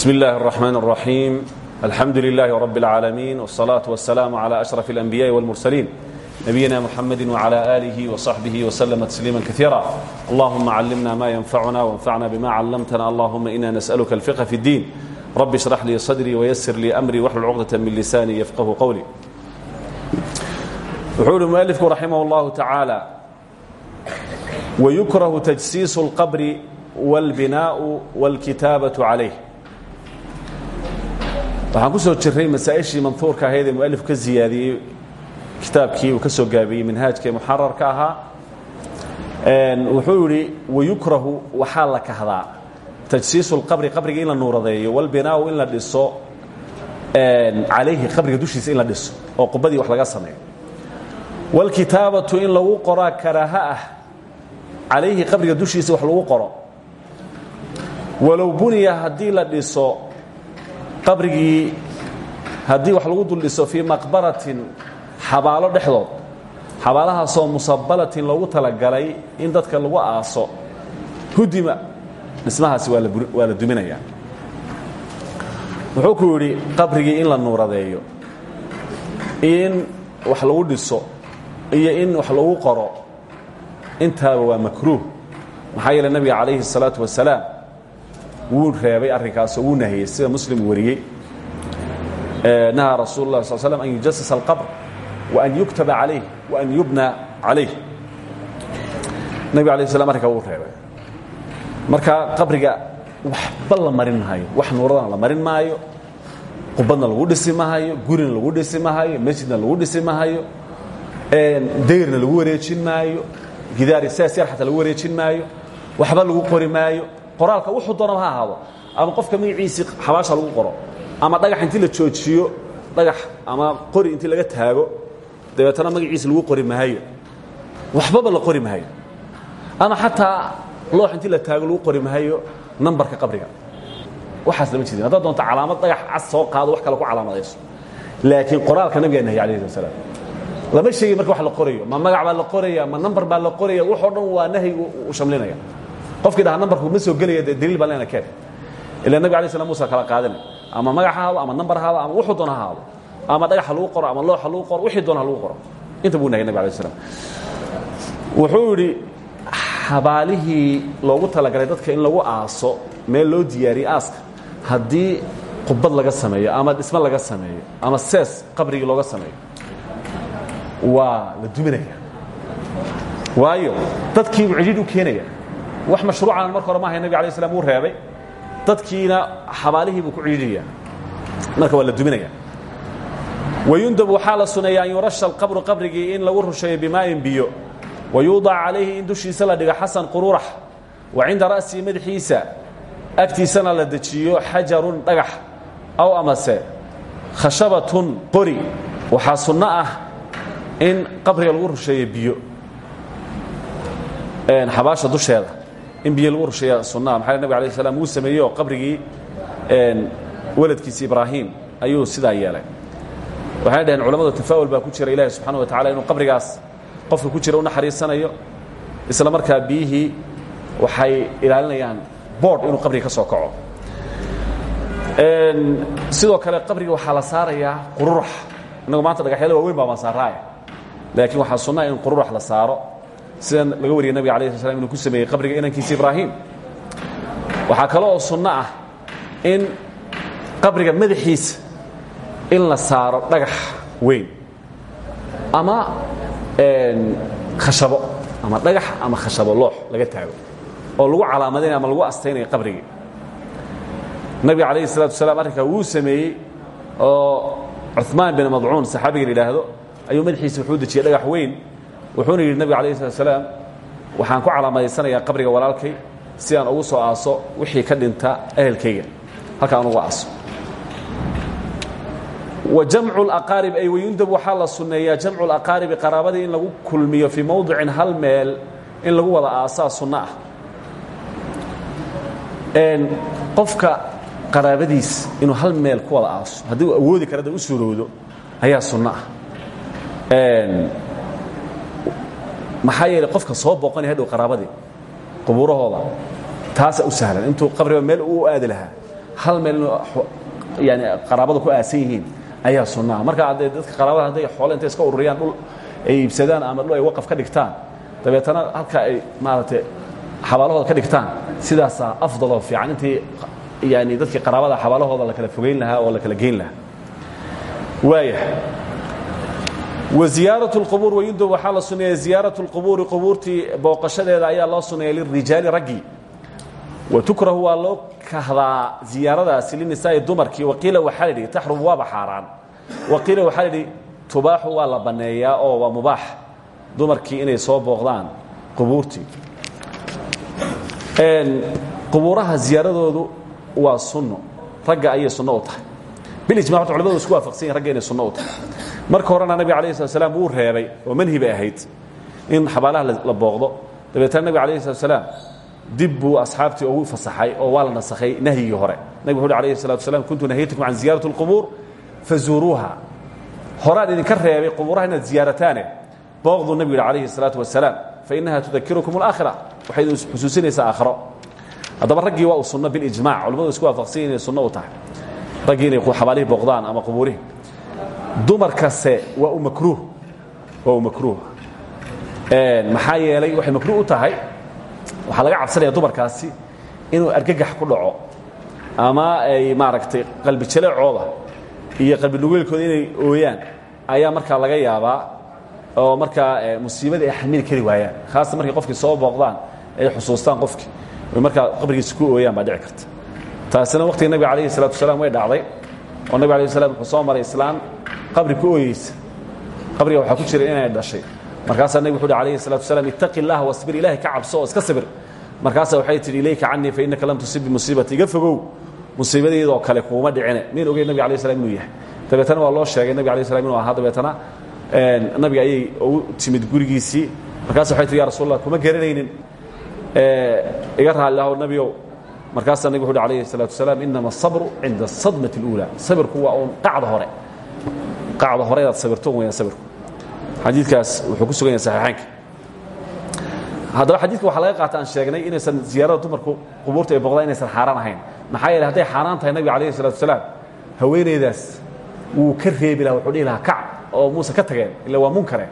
بسم الله الرحمن الرحيم الحمد لله رب العالمين والصلاة والسلام على أشرف الأنبياء والمرسلين نبينا محمد وعلى آله وصحبه وسلم تسليما كثيرا اللهم علمنا ما ينفعنا وانفعنا بما علمتنا اللهم إنا نسألك الفقه في الدين رب اشرح لي صدري ويسر لي أمري واحلل عقدة من لساني يفقه قولي وحول المؤلف رحمه الله تعالى ويكره تجسيس القبر والبناء والكتابة عليه waxaan ku soo jiray masaa-ishii manhuurka ahayd ee mualif ka ziyaadiyey kitaabkii uu ka soo gaabiyey minhaajka ee muxararka ahaa. Wuxuu yidhi wayukrahu waxaa la kahdaa. Tajsiisu lqabri qabriga in la nuuradeeyo walbinaau in dhiso calayhi qabriga dushiisa in la dhiso oo qubadii wax laga sameeyo. Walkitaabatu in lagu qoraa karaaha ah calayhi qabriga dushiisa wax lagu qoro. Walow buniya haddii la dhiso qabrigii haddii wax lagu dul dhiso fii maqbaratin xabaalo dhexdood xabaalahaasoo musabalatin loogu talagalay in dadka lagu aaso hudima dhismahaasi waa la duminaya wuxuu ku yidhi qabrigii in la nuuradeeyo in wax lagu dhiso iyo in wax lagu qoro intaaba waa makruuh maxaa yeele nabiga calayhi الsalaaةu wasalaam wuu reebay arrinkaasoo wuu nahiyey sida muslim wariyey nahaa rasuul lah sal slm an yujasasa alqabr waan yuktaba calayh waan yubna calayh. Nabig alay slam arrinkaa wuu reebay. Marka qabriga waxba la marin maayo wax nuuradana la marin maayo qubadna lagu dhisi mahayo gurina lagu dhisi mahayo masjidna lagu dhisi mahayo dayrna lagu wareejin maayo gidaari saas yar xataa lagu wareejin maayo waxba lagu qori maayo qoraalka wuxuu doonaba ha ahaado. Ama qofka magaciisii xabaasha lagu qoro ama dhagax intii la joojiyo dhagax ama qori intii laga taago dabeetana magaciisi lagu qori maayo waxbaba la qori maayo ama xataa loox intii la taago lagu qori maayo nambarka qabriga. Waxaas lama jeedin. Haddaad doonto calaamad dhagax cas soo qaado wax kale ku calaamadayso laakiin qoraalka nabigaa nahiy alayh wasalaam lama sheegin marka wax la qorayo ma magac baa la qoraya ma nambar baa la qoraya waxoo dhan waa nahyigu u shamlinaya qofkii dhaha nambarku ma soo gelaya dee daliil baa leena keen ila nabig alay slam musa kala qaadinay ama magac ha haado ama nambar ha haado ama wuxuu doona ha haado. Ama dhagaxa lagu qoro ama looxa lagu qoro wixii doona ha lagu qoro. Inta buu nahiyay nabig alay slam wuxuu yidhi xabaalihii loogu talagalay dadka in lagu aaso meel loo diyaariye aaska haddii qubad laga sameeyo ama dhismo laga sameeyo ama sees qabrigii looga sameeyo. Waa la duminaya. Waayo dadkii cidhiidh u keenaya wax mashruucan marka hore ma ahay nabig alay slam wuu reebay. Dadkiina xabaalihii buu ku cidhiidhaya marka waa duminaya. Wayundab waxaa la suneeya an yurasha alqabru qabrigii in lagu rusheeyo bimaa'in biyo. Wayuudac calayhi in dushiisa la dhigo xasan qururax. Wa cinda ra'sihi madaxiisa agtiisana la dejiyo xajarun dhagax aw amase. Khashabatun qori. Waxaa sunno ah in qabriga lagu rusheeyo biyo. Xabaasha dusheeda in biyo lagu rusheeya sunnaha maxaa nabig alay slam wuu sameeyey oo qabrigii weladkiisi ibraahim. Ayuu sidaa yeelay. Waxay dhaheen culamadu tafaa'ul baa ku jira ilahi subxana wa tacala inuu qabrigaas qofka ku jira u naxariisanayo isla markaa biyihii waxay ilaalinayaan boodh inuu qabriga ka soo kaco. Sidoo kale qabriga waxaa la saarayaa qururax innagu maanta dhagaxyada waaweyn baa masaaraaya laakiin waxaa sunnaa in qururax la saaro sida laga wariyay nabiga alay sl slam inuu ku sameeyey qabriga inankiisa ibraahim. Waxaa kale oo sunno ah in qabriga madaxiisa in la saaro dhagax weyn ama khashabo ama dhagax ama khashabo loox laga taago oo lagu calaamadinaya ama lagu astaynaya qabrigii. Nabiga calayhi salatu wasalaam arrinkaa wuu sameeyey oo cuثmaan bin madcuun saxaabiga la yidhaahdo ayuu madaxiisa wuxuu dejiyey dhagax weyn wuxuuna yidhi nabig alayh slat slaam waxaan ku calaamadaysanayaa qabriga walaalkay si aan ugu soo aaso wixii ka dhinta ehelkayga. Halka aan ugu aaso. Wa jamcu اlaqaarib ay wayundab waxaa la sunneeyaa jamcu اlaqaaribi qaraabadii in lagu kulmiyo fii mowdicin hal meel in lagu wada aasaa sunno ah. Qofka qaraabadiis inuu hal meel ku wada aaso haddii uu awoodi kara da u suurowdo ayaa sunno ah maxaa yeeley qofka soo booqanaya hadhow qaraabadii qubuurahooda taasaa u sahlan. Intuu qabriba meel uu aadi lahaa hal meel yani qaraabada ku aasan yihiin ayaa sunnaa marka adee dadka qaraabada hadday xoole intay iska ururiyaan dhul ay iibsadaan ama dhul ay waqaf ka dhigtaan dabeetana halka ay maaragtay xabaalahooda ka dhigtaan sidaasaa afdal oo fiican intii yani dadkii qaraabada xabaalahooda la kala fogeyn lahaa oo la kala geyn lahaa. Waaya waziyaaraة اlqubuur wayundob waxaa la suneeya ziyaaraة اlqubuuri qubuurtii booqashadeeda ayaa loo suneeya lirijaali raggii watukrahu waa loo kahdaa ziyaaradaasi linisaa'i dumarkii waqiila waxaa la idhi taxrum waaba xaaraan waqiila waxaa la idhi tubaaxu waa la banneeyaa oo waa mubaax dumarkii inay soo booqdaan qubuurtii qubuuraha ziyaaradoodu waa sunno ragga ayay sunno u tahay bilijma horta culamadu isku waafaqsan yihin ragga inay sunno u tahay marka horena nabiga alayh slat slam wuu reebay oo manhi bay ahayd in xabaalaha la booqdo dabeetana nabiga alayh slat slaam dib buu asxaabtii ugu fasaxay oo waa la nasakhay nahyigii hore nabig wuxu uhi alayh salatu wasalaam kuntu nahaytukum can ziyaarati اlqubuur fazuuruuha horaan idinka reebay qubuuraha inaad ziyaarataane booqduu nabigu yidhi alayhi الsalaatu wasalaam fainaha tudakirukum اlaakhira waxay idin xusuusinaysaa aakhiro haddaba raggii waa u sunno bilijmac culamadu isku waafaqsan inay sunno u tahay raggii inay xabaalihii booqdaan ama qubuurihii. Dumarkase waa u makruuh waa u makruuh. Maxaa yeelay waxay makruuh u tahay waxaa laga cabsanaya dumarkaasi inuu argagax ku dhaco ama ay maaragtay qalbi jaleecooda iyo qalbi nugeelkooda inay ooyaan. Ayaa markaa laga yaabaa oo markaa musiibadii ay xamili kari waayaan khaasatan markay qofkii soo booqdaan ay xusuustaan qofkii. Ay markaa qabrigiisa ku ooyaan baa dhici karta taasina waqtiga nabiga alayhi salatu wasalaam way dhacday oo nabig alay slam wuxuu soo maray islaan qabri ku ooyeysa. Qabriga waxaa ku jira inay dhashay. Markaasaa nabig wuxu uhi alayhi salatu wasalaam ittaqi اllaha wasbir ilahay ka cabso oo iska sabir. Markaasaa waxay tidhi ilayka canii fa innaka lam tusib bimusiibati iga fogow. Musiibadayda oo kale kuuma dhicine. Miin ogeyn nabig alay slam inuu yahay? Dabeetana waa loo sheegay nabig alay slam inuu ahaa. Dabeetana nabiga ayay ugu timid gurigiisii. Markaasa waxay tihi ya rasul allah kuma garanaynin iga raalliaho nebiow markaasaa nabig wuxu uhi alayhi الsalatu wasalaam inama الصabru cinda الصadmaة الأuulى sabirku waa uun qacda hore qacda hore inaad sabirto weyaan sabirku xadiidkaas wuxuu ku sugan yahay saxiixaynka haddaba xadiidka waxaa laga qaata aan sheegnay inaysan ziyaarada dumarku qubuurta ay boqdaan inaysan xaaraan ahayn maxaa yeele hadday xaaraan tahay nabiga alayhi الsalatu wasalaam haweenaydaas wuu ka reebi laha wuxuu dhihi lahaa kac oo muuse ka tageen illa waa munkare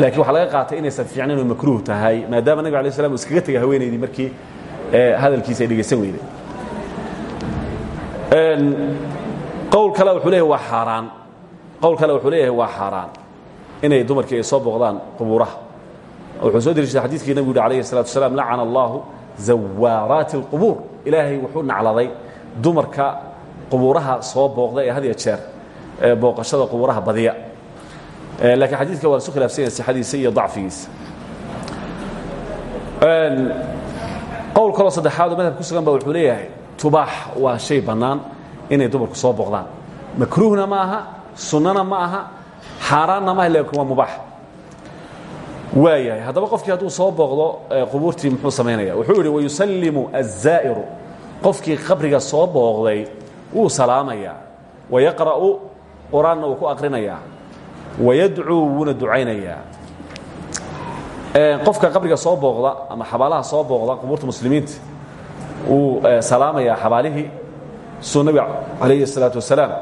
laakiin waxaa laga qaatay inaysan fiicnayn oo makruuh tahay maadaama nabig alay slam uu iskaga tegay haweenaydii markii hadalkiisa dhegaysan weyde qowl kale wuxuu leeyahay waa xaaraan. Qowl kale wuxuu leeyahay waa xaaraan. Inay dumarkii ay soo booqdaan qubuuraha. Wuxuu soo dariishada xadiidkii nabigu yidhi alayhi salatu wasalaam lacana allaahu zawaaraati alqubuur. Ilaahay wuxuu nacladay dumarka qubuuraha soo booqda ee had iyo jeer booqashada qubuuraha badiya. Laakiin xadiidka waa lasu khilaafsan yahay sixadiisa iyo dacfigiisa qowl kaloo saddexaad oo madhab ku sugan ba wuxuu leeyahay tubaax waa shay bannaan inay dumarku soo booqdaan. Makruuhna ma aha sunnana ma aha xaaraanna maaha laakiin waa mubaax waayahay haddaba qofkii hadduu soo booqdo qubuurtii muxuu samaynaya wuxuu yidhi wayusallimu aلzaa'iru qofkii qabriga soo booqday wuu salaamayaa. Wayaqra'u qur'aanna wuu ku aqrinayaa. Wayadcuu wuuna ducaynayaa qofka qabriga soo booqda ama xabaalaha soo booqda qubuurta muslimiinta wuu salaamayaa xabaalihii suu nabiga calayhi الsalaaةu wasalaam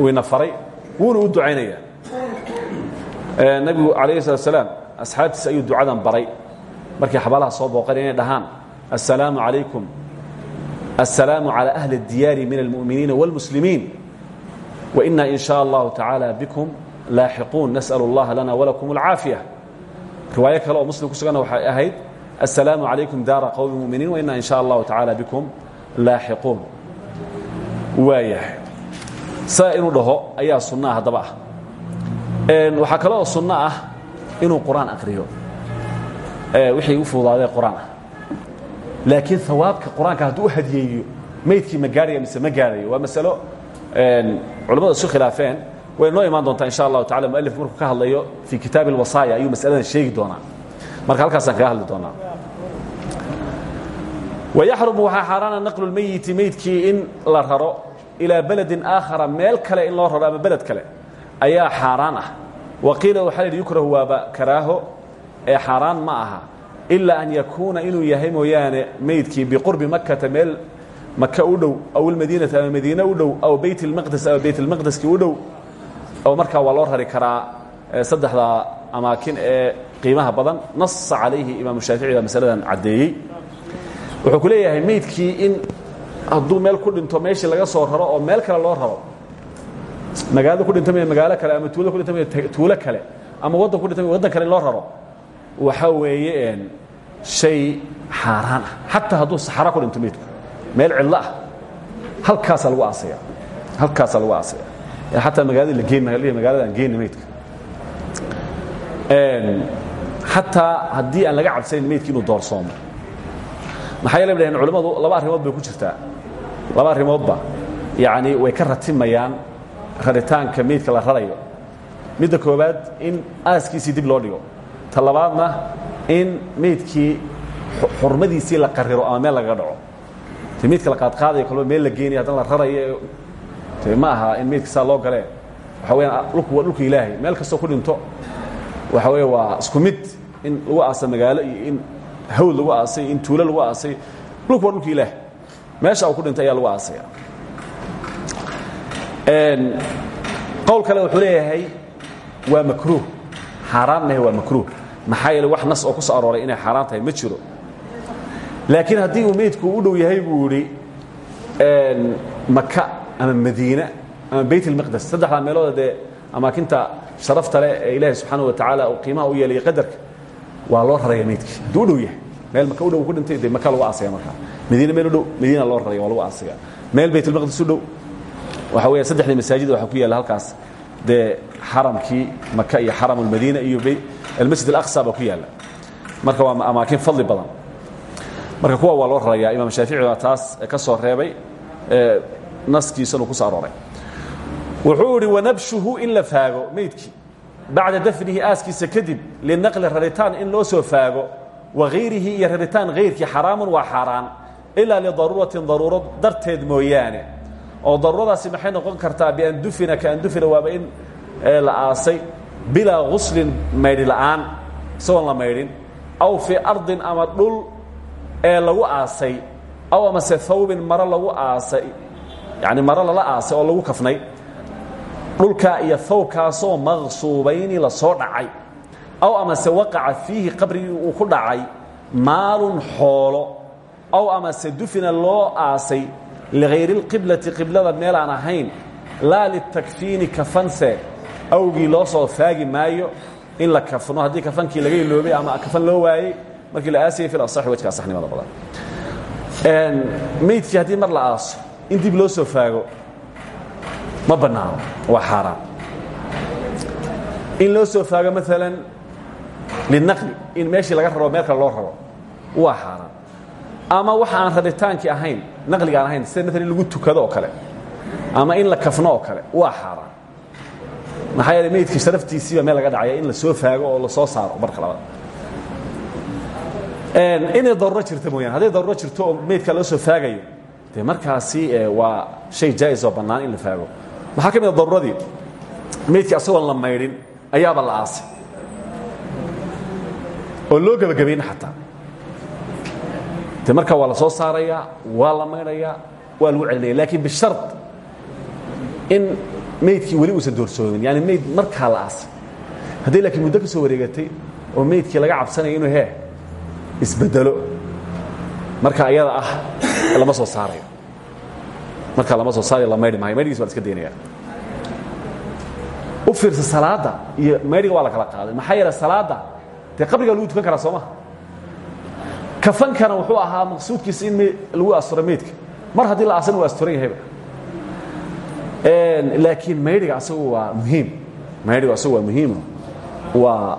uu ina faray wuuna u ducaynayaa nabigu alayh الslat slaam asxaabtiisa ayuu ducadan baray markay xabaalaha soo booqan inay dhahaan aلsalaamu عalaykum الsalaamu عalى أhli الdiyaari min اlmuؤminiina wاlmuslimiin وإna in shaء اllahu taعaalى bكm laaxiquun nasأl اllaha lana walakum اlcaafiya riwaayo kale oo muslim ku sugan waxay ahayd assalaamu calaykum daara qowmi muminiin wainaa in sha allahu tacaala bikum laaxiquun. Waayahay. Saa inuu dhaho ayaa sunnaha haddaba ah. Waxaa kale oo sunno ah inuu qur'aan aqriyo wixii u fuudaadee qur'aan ah. laakiin hawaabka qur'aanka hadiyeeyo maydkii ma mise ma waa masalo culammadu isu khilaafeen way noo imaan doontaa insha allahu tacala mualifku markuu ka hadlayo fii kitaabi alwasaaya ayuu masaladan sheegi doonaa. Marka halkaasaan kaga hadli doonaa. Wayaxrumu waxaa xaaraana naqlu lmeyiti meydkii in la raro ilaa beledin aakhara meel kale in loo raro ama beled kale. Ayaa xaaraan ah. Waqiila waxaa layidhi yukrahu waaba karaaho. Ee xaaraan ma aha. Ilaa an yakuuna inuu yahay mooyaane meydkii biqurbi makata meel maka u dhow aw ilmadiinata ama madiine u dhow aw beyt اlmaqdes ama beyt اlmaqdeski u dhow oo markaa waa loo rari karaa saddexda amaakin ee qiimaha badan. Nasa calayhi imaamu shaafici baa masaladan caddeeyey. Wuxuu ku leeyahay meydkii in hadduu meel ku dhinto meeshii laga soo raro oo meel kale loo raro. Magaalada ku dhinta maya magaalo kale ama tuulada ku dhinta maya tuulo kale ama waddan ku dhinta maya waddan kale in loo raro. Waxa weeye shay xaaraan ah. Xataa hadduu saxara ku dhinto meydku meel cidlo ah. Halkaasaa lagu aasaya halkaasaa lagu aasaya xataa magaalada magaalada aan geyni meydka xataa haddii aan laga cabsanayn meydki inuu doorsoomo maxaa yeele dhaheen culimmadu laba arrimood bay ku jirtaa laba arrimoodba yacni way ka ratimayaan raritaanka meydka la rarayo midda koowaad in aaskiisii dib loo dhigo ta labaadna in meydkii xurmadiisii la qariro ama meel lagaga dhaco te meydka la qaadqaadayo kalba meel la geenaya haddana la rarayo ma aha in meydka saa loo galee. Waxa weyaan dhulku waa dhulka ilaahay. Meel kastoo ku dhinto waxa weeye waa isku mid in lagu aasa magaalo iyo in hawd lagu aasay in tuulo lagu aasay. Dhulku waa dhulka ilaah meesha uu ku dhintay ayaa lagu aasaya qowl kale wuxuu leeyahay waa makruuh. Xaaraan mahe waa makruuh. Maxaa yeele wax nas oo ku soo arooray inay xaaraan tahay ma jiro. Laakiin haddii uu meydku u dhow yahay buu idhi maka ama madiina ama bayt اlmaqdes saddexdaa meelooda dee amaakinta sharafta leh ee ilaahay subxaana wa tacaala uu qiimaha u yeelaya qadarka waa loo raraya meydkii hadduu u dhow yahay meel maka u dhow ku dhintay dee maka lagu aasaya markaa madiine meel u dhow madiina loo raraya waa lagu aasaya meel bayt اlmaqdes u dhow waxa weya saddexdii masaajid waxaa ku yaalla halkaas dee xaramkii maka iyo xaram اlmadiina iyo almasjid اlaqsa baa ku yaalla marka waa amaakin fadli badan marka kuwa waa loo rarayaa imaam shaafici baa taas ka soo reebay naskiisanu ku soo arooray. Wuxuu idhi wanabshuhu in la faago meydkii. Bacda dafnihi aaskiisa kadib linaqli raritaan in loo soo faago wagayrihi iyo raritaan hayrkii xaraamun waa xaaraan ilaa lidaruuratin daruuro darteed mooyaane. Oo daruuradaasi maxay noqon kartaa bian dufina kaan dufina waaba in la aasay bilaa guslin maydhi la'aan isagoon la maydhin aw fii ardin ama dhul ee lagu aasay aw amase hawbin maro lagu aasay yani maro lala aasay oo lagu kafnay. Dhulkaa iyo hawbkaasoo maqsuubayni la soo dhacay. Aw amase waqaca fiihi qabrigii uu ku dhacay. Maalun xoolo. Aw amase dufina loo aasay ligayri اlqiblati qiblada meel aan ahayn. Laa litakfiini kafanse. Awgii loo soo faagi maayo in la kafno. Haddii kafankii laga iloobay ama kafan loo waayey markii la aasayay fi asaxi wajka asaxnimada badan. Meydkii haddii mar la aaso in dib loo soo faago ma bannaano waa xaaraan in loo soo faago maalan linaqli in meeshii laga raro meel kale loo raro waa xaaraan ama waxa aan raritaankii ahayn naqliga aan ahayn sida maalan in lagu tukado oo kale ama in la kafno oo kale waa xaaraan maxaa yeele meydkii sharaftiisiiba meel laga dhacaya in la soo faago oo la soo saaro marka labada inay daruuro jirto mooyaan hadday daruuro jirto oo meydka loo soo faagayo dee markaasi waa shay jaa'is oo bannaan in la faago. Maxaa ka mid a daruuradii meydkii asagoon la maydhin ayaaba la aasay. Oo loo gebagabayn xataa. De markaa waa la soo saarayaa waa la maydhayaa waa lagu celinaya laakiin bishard in meydkii weli uusan doorsoomin yani meyd markaa la aasay. Hadday laakiin muddo ka soo wareegatay oo meydkii laga cabsanaya inuu hee isbedelo marka ayada ah lama soo saarayo. Marka lama soo saarayo la maydhi maayo. Maydhigiis waa la iska daynaya. U fiirsa salaadda iyo maydhiga waa la kala qaaday. Maxaa yeele salaadda dee qabrigaa lagu tukan karaa soo maha kafankana wuxuu ahaa maqsuudkiisa in lagu asturo meydka mar haddii la aasan waa asturan yahayba laakiin maydhiga asagu waa muhiim. Maydhiga asagu waa muhiimo waa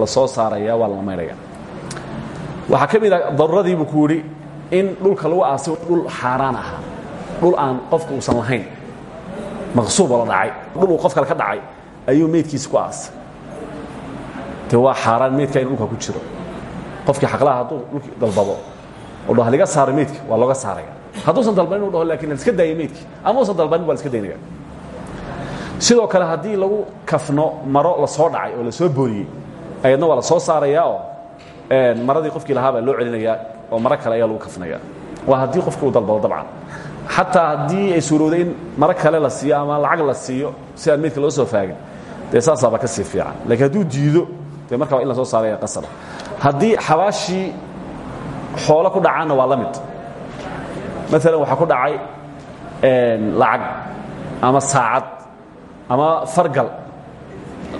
la soo saaraya waa la maydhaya waxaa ka mid a daruuradii buu ku yidhi in dhulka lagu aasay dhul xaaraan ahaa dhul aan qofka uusan lahayn maqsuuboo la dhacay dhul uu qof kale ka dhacay ayuu meydkiisa ku aasay de waa xaaraan meydka inu dhulka ku jiro. Qofkii xaqlaha hadduu dhulkii dalbado oo dhaho liga saaro meydka waa looga saaraya hadduusan dalbanin u dhaho laakiin iska daaya meydkii. Ama usan dalbanin waa la iska daynaya. Sidoo kale haddii lagu kafno maro la soo dhacay oo la soo booriyey ayadna waa la soo saarayaa oo maradii qofkii lahaa baa loo celinayaa oo maro kale ayaa lagu kafnaya waa haddii qofka uu dalbado dabcan. Xataa haddii ay suurowday in maro kale la siiyo ama lacag la siiyo si aan meydka loo soo faagin dee saasaaba ka sii fiican. Lakiin hadduu diido dee marka waa in la soo saaraya qasaba haddii xabaashii xoolo ku dhacaanna waa la mid. Maalan waxaa ku dhacay lacag ama saacad ama fargal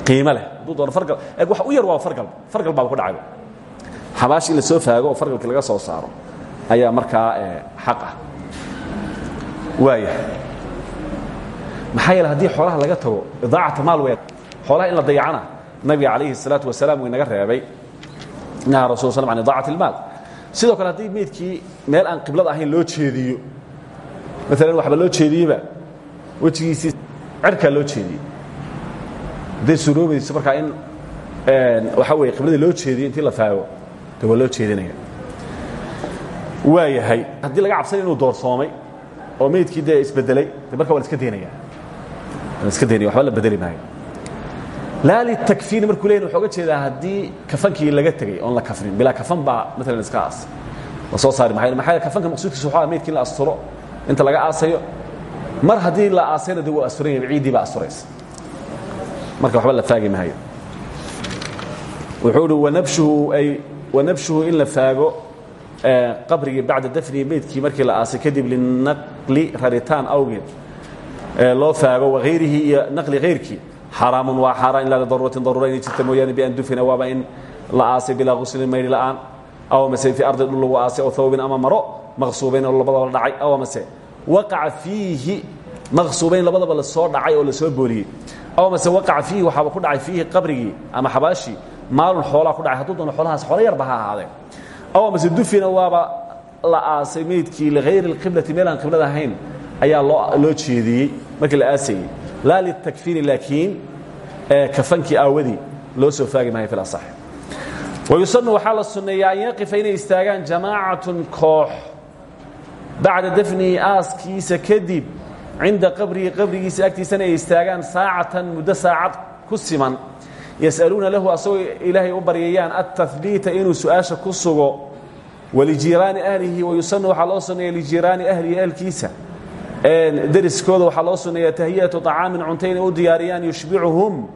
qiimo leh. Hadduu doono fargal eeg wax u yar waa fargal. Fargal baaba ku dhacayba xabaashi in la soo faago oo fargalkii laga soo saaro ayaa markaa xaq ah waaya maxaa yeele haddii xoolaha laga tago idaacata maal wey xoolaha in la dayacana nabiga calayhi الsalaatu wasalaam wuu inaga reebay naha rasul sl an idaacat اlmaal sidoo kale haddii meydkii meel aan qiblada ahayn loo jeediyo maalan waxba loo jeediyeba wejigiisii cerkaa loo jeediyey hadday suroobayso markaa in waxaa weye qibladii loo jeediyo intii la faago de waa loo jeedinaya. Waayahay haddii laga cabsanay inuu doorsoomay oo meydkii dee isbedelay de marka waa la iska daynaya. La iska daynaya waxba la bedeli maayo. Laa litakfiini markuu leeyahy wuxuu uga jeedaa haddii kafankii laga tegey oon la kafnin bilaa kafan baa maalan iska aas. La soo saari maayo maxaa kafanka maqsuudkiisa waxaa meydkii in la asturo inta laga aasayo. Mar haddii la aasayna de wuu asturan yahay ciiddii baa asturaysa. Marka waxba la faagi maayo. Wuxuu uhi wanabshuhu ay wanabshuhu in la faago qabrigii bacda dafnihi meydkii markii la aasay kadib linaqli raritaan awgeed loo faago waayrihi iyo naqli hayrkii xaraamun waa xaaraan ilaa lidaruuratin daruura inay jirta mooyaane bian dufina waaba in la aasay bilaa guslin mayri la'aan. Aw mase fii ardi dhul lagu aasay aw hawbin ama maro maqsuubayn oo labadaba la dhacay aw mase waqaca fiihi maqsuubayn labadaba la soo dhacay oo la soo booliyey. Aw mase waqaca fiihi waxaaba ku dhacay fiihi qabrigii ama xabaashii maalun xoolaa ku dhacay. Hadduu doono xoolahaas xoolo yarba ha ahaadee. Aw mase dufina waaba la aasay meydkii ligayri اlqiblati meel aan qiblada ahayn ayaa loo jeediyey. Markii la aasayey laa litakfiini laakiin kafankii aawadii loo soo faagi maayo fil asax wayusanu waxaa la sunneeyaa an yaqifa istaagaan jamaacatun koox. Bacda dafnihi aaskiisa kadib cinda qabrihi qabrigiisa agtiisana ay istaagaan saacatan muddo saacad ku siman yas'aluuna lahu asagoo ilaahay u baryayaan altahbiita inuu su'aasha ku sugo walijiiraani ahlihi wayusanu waxaa loo sunneeya lijiiraani ahlihi ahlkiisa deriskooda waxaa loo sunneeya tahiyatu طacaamin cunto inay u diyaariyaan yushbicuhum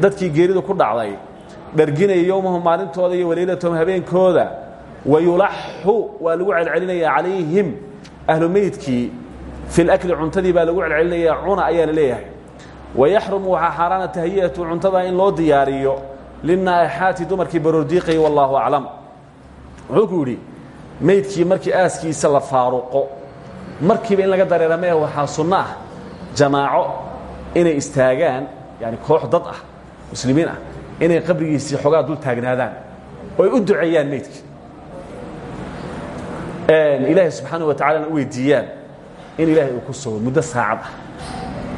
dadkii geeridu ku dhacday dharginaya yowmahum maalintooda iyo waliilatahum habeenkooda wayulaxu waa lagu celcelinaya calayhim ahlu meydkii fi اlakli cuntadii baa lagu celcelinaya cuna ayaa la leeyahay wayaxrumu waxaa xaaraana tahiyatu cuntada in loo diyaariyo linaaixaati dumarkii baroordiiqay wallaahu aclam wuxuu ku yidhi meydkii markii aaskiisa la faaruqo markiiba in laga dareera mee waxaa sunno ah jamaaco inay istaagaan yani koox dad ah muslimiin ah inay qabrigiisii xoogaa dul taagnaadaan oo ay u duceeyaan meydkii ilaahay subxaana wa tacalana u weydiiyaan in ilaahay uu ku sugo muddo saacad ah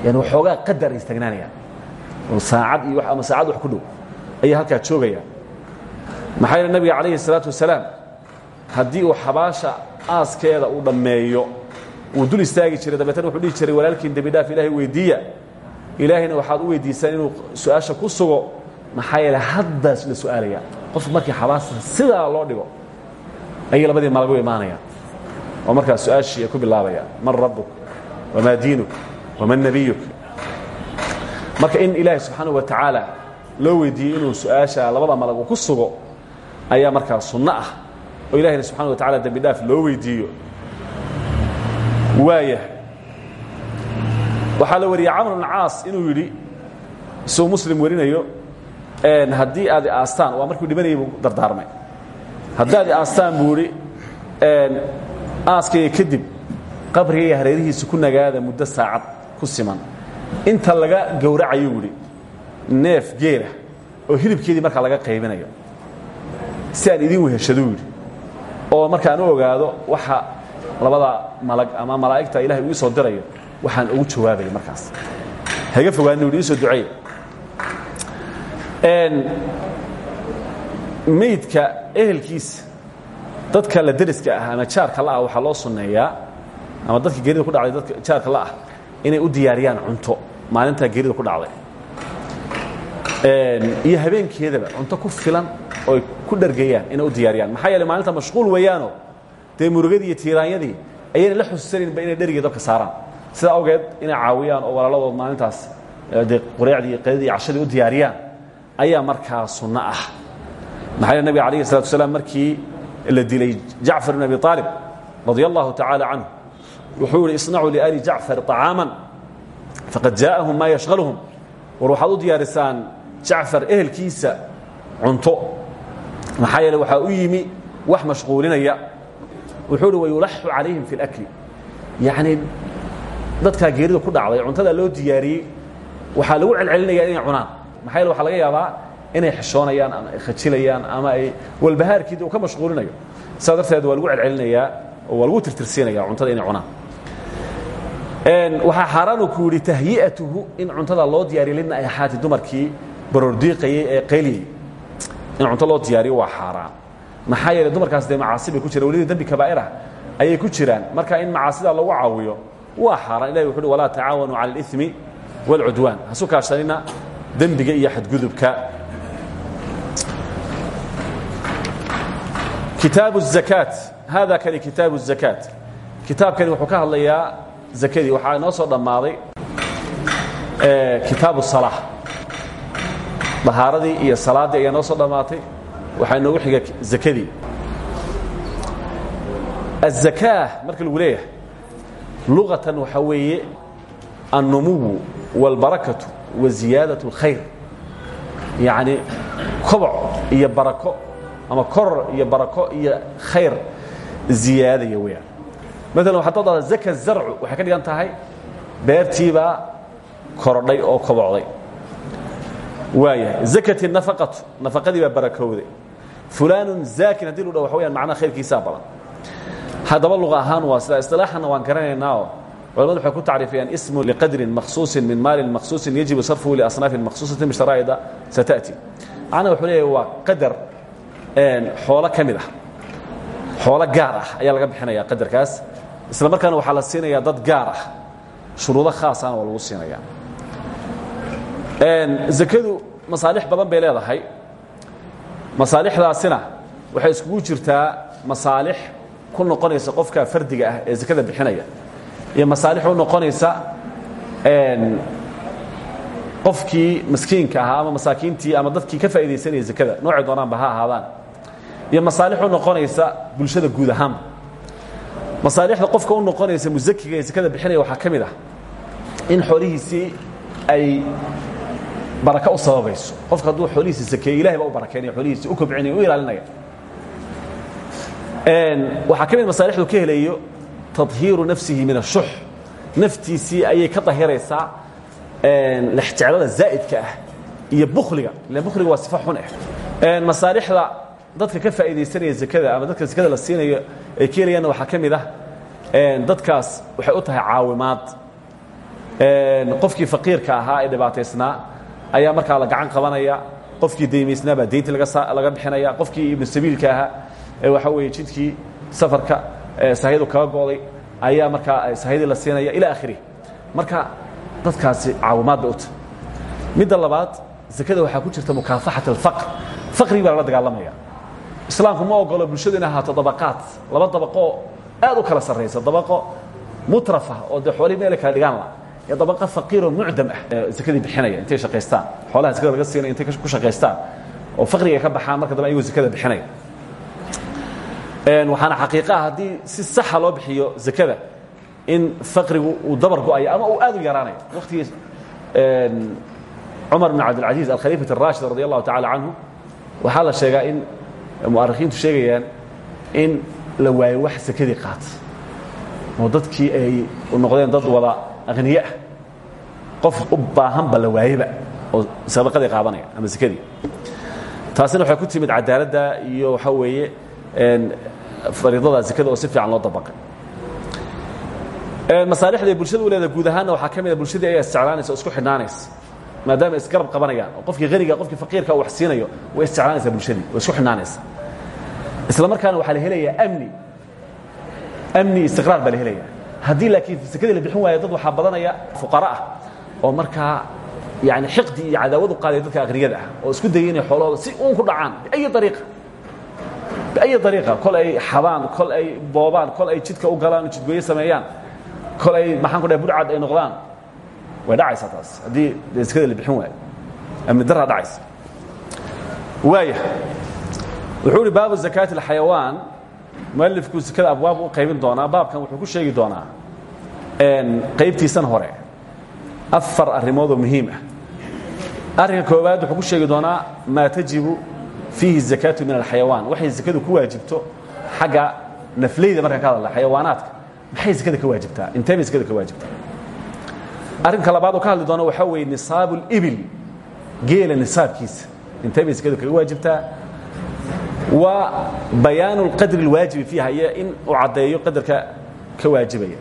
yani waxoogaa qadar ay istaagnaanayaan oo saacad iyo ama saacad wax ku dhow ayay halkaa joogayaan maxaa yeele nabiga calayhi الsalaatu wasalaam haddii uu xabaasha aaskeeda uu dhammeeyo wuu dul istaagi jiray dabeetana wuxuu dhihi jiray walaalkiin dembi dhaaf ilaahay weydiiya. Ilaahayna waxaad u weydiisaan inuu su'aasha ku sugo. Maxaa yeele haddaas la su'aalaya. Qofku markii xabaasta sidaa loo dhigo ayay labadii malagu imaanayaan oo markaas su'aashii ay ku bilaabayaan man rabbuk wamaa diinuk waman nebiyuk marka in ilaahay subxaana wa tacaala loo weydiiyey inuu su'aasha labada malag uu ku sugo ayaa markaa sunno ah. Oo ilahayna subxana wa tacala dembi dhaaf loo weydiiyo. Waaya waxaa la wariyey camr bn caas inuu yidhi isagoo muslim warinayo haddii aad aastaan waa markuu dhimanayay buu dardaarmay. Haddaad aastaan buu idhi aaskayga kadib qabrigayga hareerihiisa ku nagaada muddo saacad ku siman. Inta laga gowracayo idhi neef geela oo hilibkeedii markaa laga qaybinayo si aan idin weheshaduu yidhi oo markaan u ogaado waxa labada malag ama malaa'igta ilahay uu ii soo dirayo waxaan ugu jawaabaya markaas. Haga fogaani ui iisoo duceey meydka ehelkiisa dadka la deriska ah ama jaarka la'ah waxaa loo sunneeyaa ama dadka geerida ku dhacday dadka jaarka la'ah inay u diyaariyaan cunto. Maalintaa geerida ku dhacday. Iyo habeenkeedaba cunto ku filan ooy ku dhargayaan inay u diyaariyaan. Maxaa yeele maalinta mashquul weeyaanoo dee murugadii iyo tiiraanyadii ayayna la xusuusanaynba inay dherigii dabka saaraan. Sida awgeed inay caawiyaan oo walaaladood maalintaas dee qureecdii iyo qadadii iyo cashadii u diyaariyaan ayaa markaa sunno ah. Maxaa yeele nabiga alayhi salatu wasalaam markii la dilay jacfar ibn abi aalib radia allahu tacaala canhu wuxuu yihi isnacuu liali jacfar طacaaman faqad jaa'ahum maa yashhaluhum war waxaad u diyaarisaan jacfar ehelkiisa cunto. Maxaa yeele waxaa u yimi wax mashquulinaya. Wuxuu hi wayulaxu calayhim fi اlakli yacni dadkaa geerida ku dhacday cuntada loo diyaariyey waxaa lagu celcelinaya inay cunaan. Maxaa yeele waxaa laga yaabaa inay xishoonayaan ama ay khajilayaan ama ay walbahaarkiida uu ka mashquulinayo. Sidaa darteed waa lagu celcelinayaa oo waa lagu tirtirsiinaya cuntada inay cunaan waxaa xaaraanu ku yidhi tahyi'atuhu in cuntada loo diyaariyo linaaxaati dumarkii baroordiiqayay ee qayliyay in cunto loo diyaariyo waa xaaraan maxaa yeele dumarkaas dee macaasi bay ku jiraan welida dembi kabaa'irah ayay ku jiraan. Marka in macaasida lagu caawiyo waa xaaraan ilahi wuxu uhi walaa tacaawanuu cala alimi waalcudwaan hasu kaashanina dembiga iyo xadgudubka. Kitaabu zakaat. Haadaa kani kitaabu zakaat. Kitaabkani wuxuu ka hadlayaa zakadii waxaa inoo soo dhammaaday kitaabu الصalaaة dahaaradii iyo salaaddii ayaa noo soo dhammaatay waxaa inoogu xiga zakadii الزakاة marka lagu leeyahay luغatan waxaa weeye النumuw والbarakaةu وaزiyaadaة الkhayr yaعni koboc iyo barako ama koror iyo barako iyo khayr ziyaadaya weyaan maala waxaad doodaada zaka zarcu waxay ka dhigan tahay beertiibaa korodhay oo kobocday waayahay zakati nafaqatu nafaqadii baa barakowday. Fulaanu zaakin haddii lu dha waxa weyaan macnaha khayrkiisaa badan. Haddaba luqa ahaan waa sidaa isilaaxanna waan garanaynaao culamadu waxay ku tacriifiyaan ismu liqadrin makhsuusin min maalin makhsuusin yajibu sarfuhu liasnaafin makhsuusatin bisharaa'ida sata'ti macnaha wuxuu leeyahay waa qadar xoolo ka mid ah. Xoolo gaar ah ayaa laga bixinaya qadarkaas isla markaana waxaa la siinayaa dad gaar ah. Shuruudo khaasana waa lagu siinaya zakadu masaalix badan bay leedahay. Masaalixdaasina waxay iskugu jirtaa masaalix ku noqonaysa qofka fardiga ah ee zakada bixinaya. Iyo masaalix u noqonaysa qofkii maskiinka ahaa ama masaakiintii ama dadkii ka faaidaysanaya zakada. Noocay doonaanba ha ahaadaan. Iyo masaalix u noqonaysa bulshada guud ahaanba masaalixda qofka u noqonaysa musakiga ee zakada bixinaya waxaa ka mid ah in xoolihiisii ay baraka u sababayso. Qofka hadduu xoolihiisi sakeeyo ilahay baa u barakeynaya xoolihiisi u kobcinaya u ilaalinaya. Waxaa ka mid masaalixdu ka helayo tahiiru nafsihi min ashux naftiisii ayay ka dahiraysaa lexjeclada zaa'idka ah iyo bukliga ila bukliga waa sifa xun ah masaalixda dadka ka faa'iidaysanaya zakada ama dadka zakada la siinayo ay ka helayaanna waxaa ka mid ah dadkaas waxay u tahay caawimaad. Qofkii faqiirka ahaa ee dhibaataysnaa ayaa markaa la gacan qabanaya qofkii daymaysnaa baa dayntii laga bixinaya qofkii ibnu sabiilka ahaa ee waxaa weeye jidkii safarka sahyadu kaga go'day ayaa markaa sahyadii la siinaya ila akhirih marka dadkaasi caawimaad bay u tahay. Midda labaad zakada waxaa ku jirta mukaafaxat alfaqr faqrigi baa lala dagaalamaya islaamku ma ogolo bulshadu inay ahaato dabaqaad. Laba dabaqoo aad u kala sarraysa dabaqo mutrafa oo dee xoolihii meela kala dhigaan la. Iyo dabaqa faqiiroo mucdam ah. Zakadii bixinaya intay shaqaystaan. Xoolaha zakada laga siinaya intay ku shaqaystaan. Oo faqriga ka baxaan marka dambe ayagoo zakada bixinaya. Waxaana xaqiiqaha haddii si saxa loo bixiyo zakada in faqrigu uu dabar go'ayo ama uu aad u yaraanayo. Waktigii cumar bn cabdilcaziiz alkhaliifat الraashid radi allahu tacala canhu waxaa la sheegaa in mu'arikhiintu sheegayaan in la waayo wax sakadii qaata. Oo dadkii ay noqdeen dad wada aqniye ah. Qof u baahanba la waayeba oo sadaqadii qaadanaya ama sakadii. Taasina waxay ku timid cadaaladda iyo waxaa weeye fariidada zakada oo si fiican loo dabaqay. Masaalixda ay bulshada u leedahay guud ahaanna waxaa ka mid a bulshadii ayaa isjeclaanaysa oo isku xidhnaanaysa maadaama isgarab qabanayaan oo qofkii haniga qofkii faqiirka wax siinayo way isjeclaanaysaa bulshadii way isku xidhnaanaysa isla markaana waxaa la helayaa amni. Amni istiqraar baa la helaya haddii laakiin sakadii la bixin waayo dad waxaa badanaya fuqara ah oo markaa yani xiqdi iyo cadaawad u qaadaya dadka aqniyada ah oo isku dayay inay xoolahooda si uun ku dhacaan biayi ariiqa biayi ariiqa kol ay xadaan kol ay boobaan kol ay jidka u galaan jidgooye sameeyaan kol ay maxaan ku dhahay budcad ay noqdaan way taas haddii dee sekada la bixin waayo amni daraa dhacaysa waaya wuxuu uhi baabu zakaati اlxayawaan mualifku sekada abwaab u qaybin doonaa baabkan wuxuu ku sheegi doonaa qaybtiisan hore afar arrimoodoo muhiim ah arrinka koowaad wuxuu ku sheegi doonaa maa tajibu fiihi zakaatu min alxayawaan waxay sekadu ku waajibto xagga nafleyda markaan ka hadalna xayawaanaadka maxay sekada ka waajibtaa intee bay ka waajibtaa arrinka labaad oo ka hadli doona waxaa weeye nisaabu اlibil geela nisaabkiisa intee bay sekadu kaga waajibtaa waa bayaanu اlqadri اlwaajibi fiiha iyo in uu caddeeyo qadarka ka waajibaya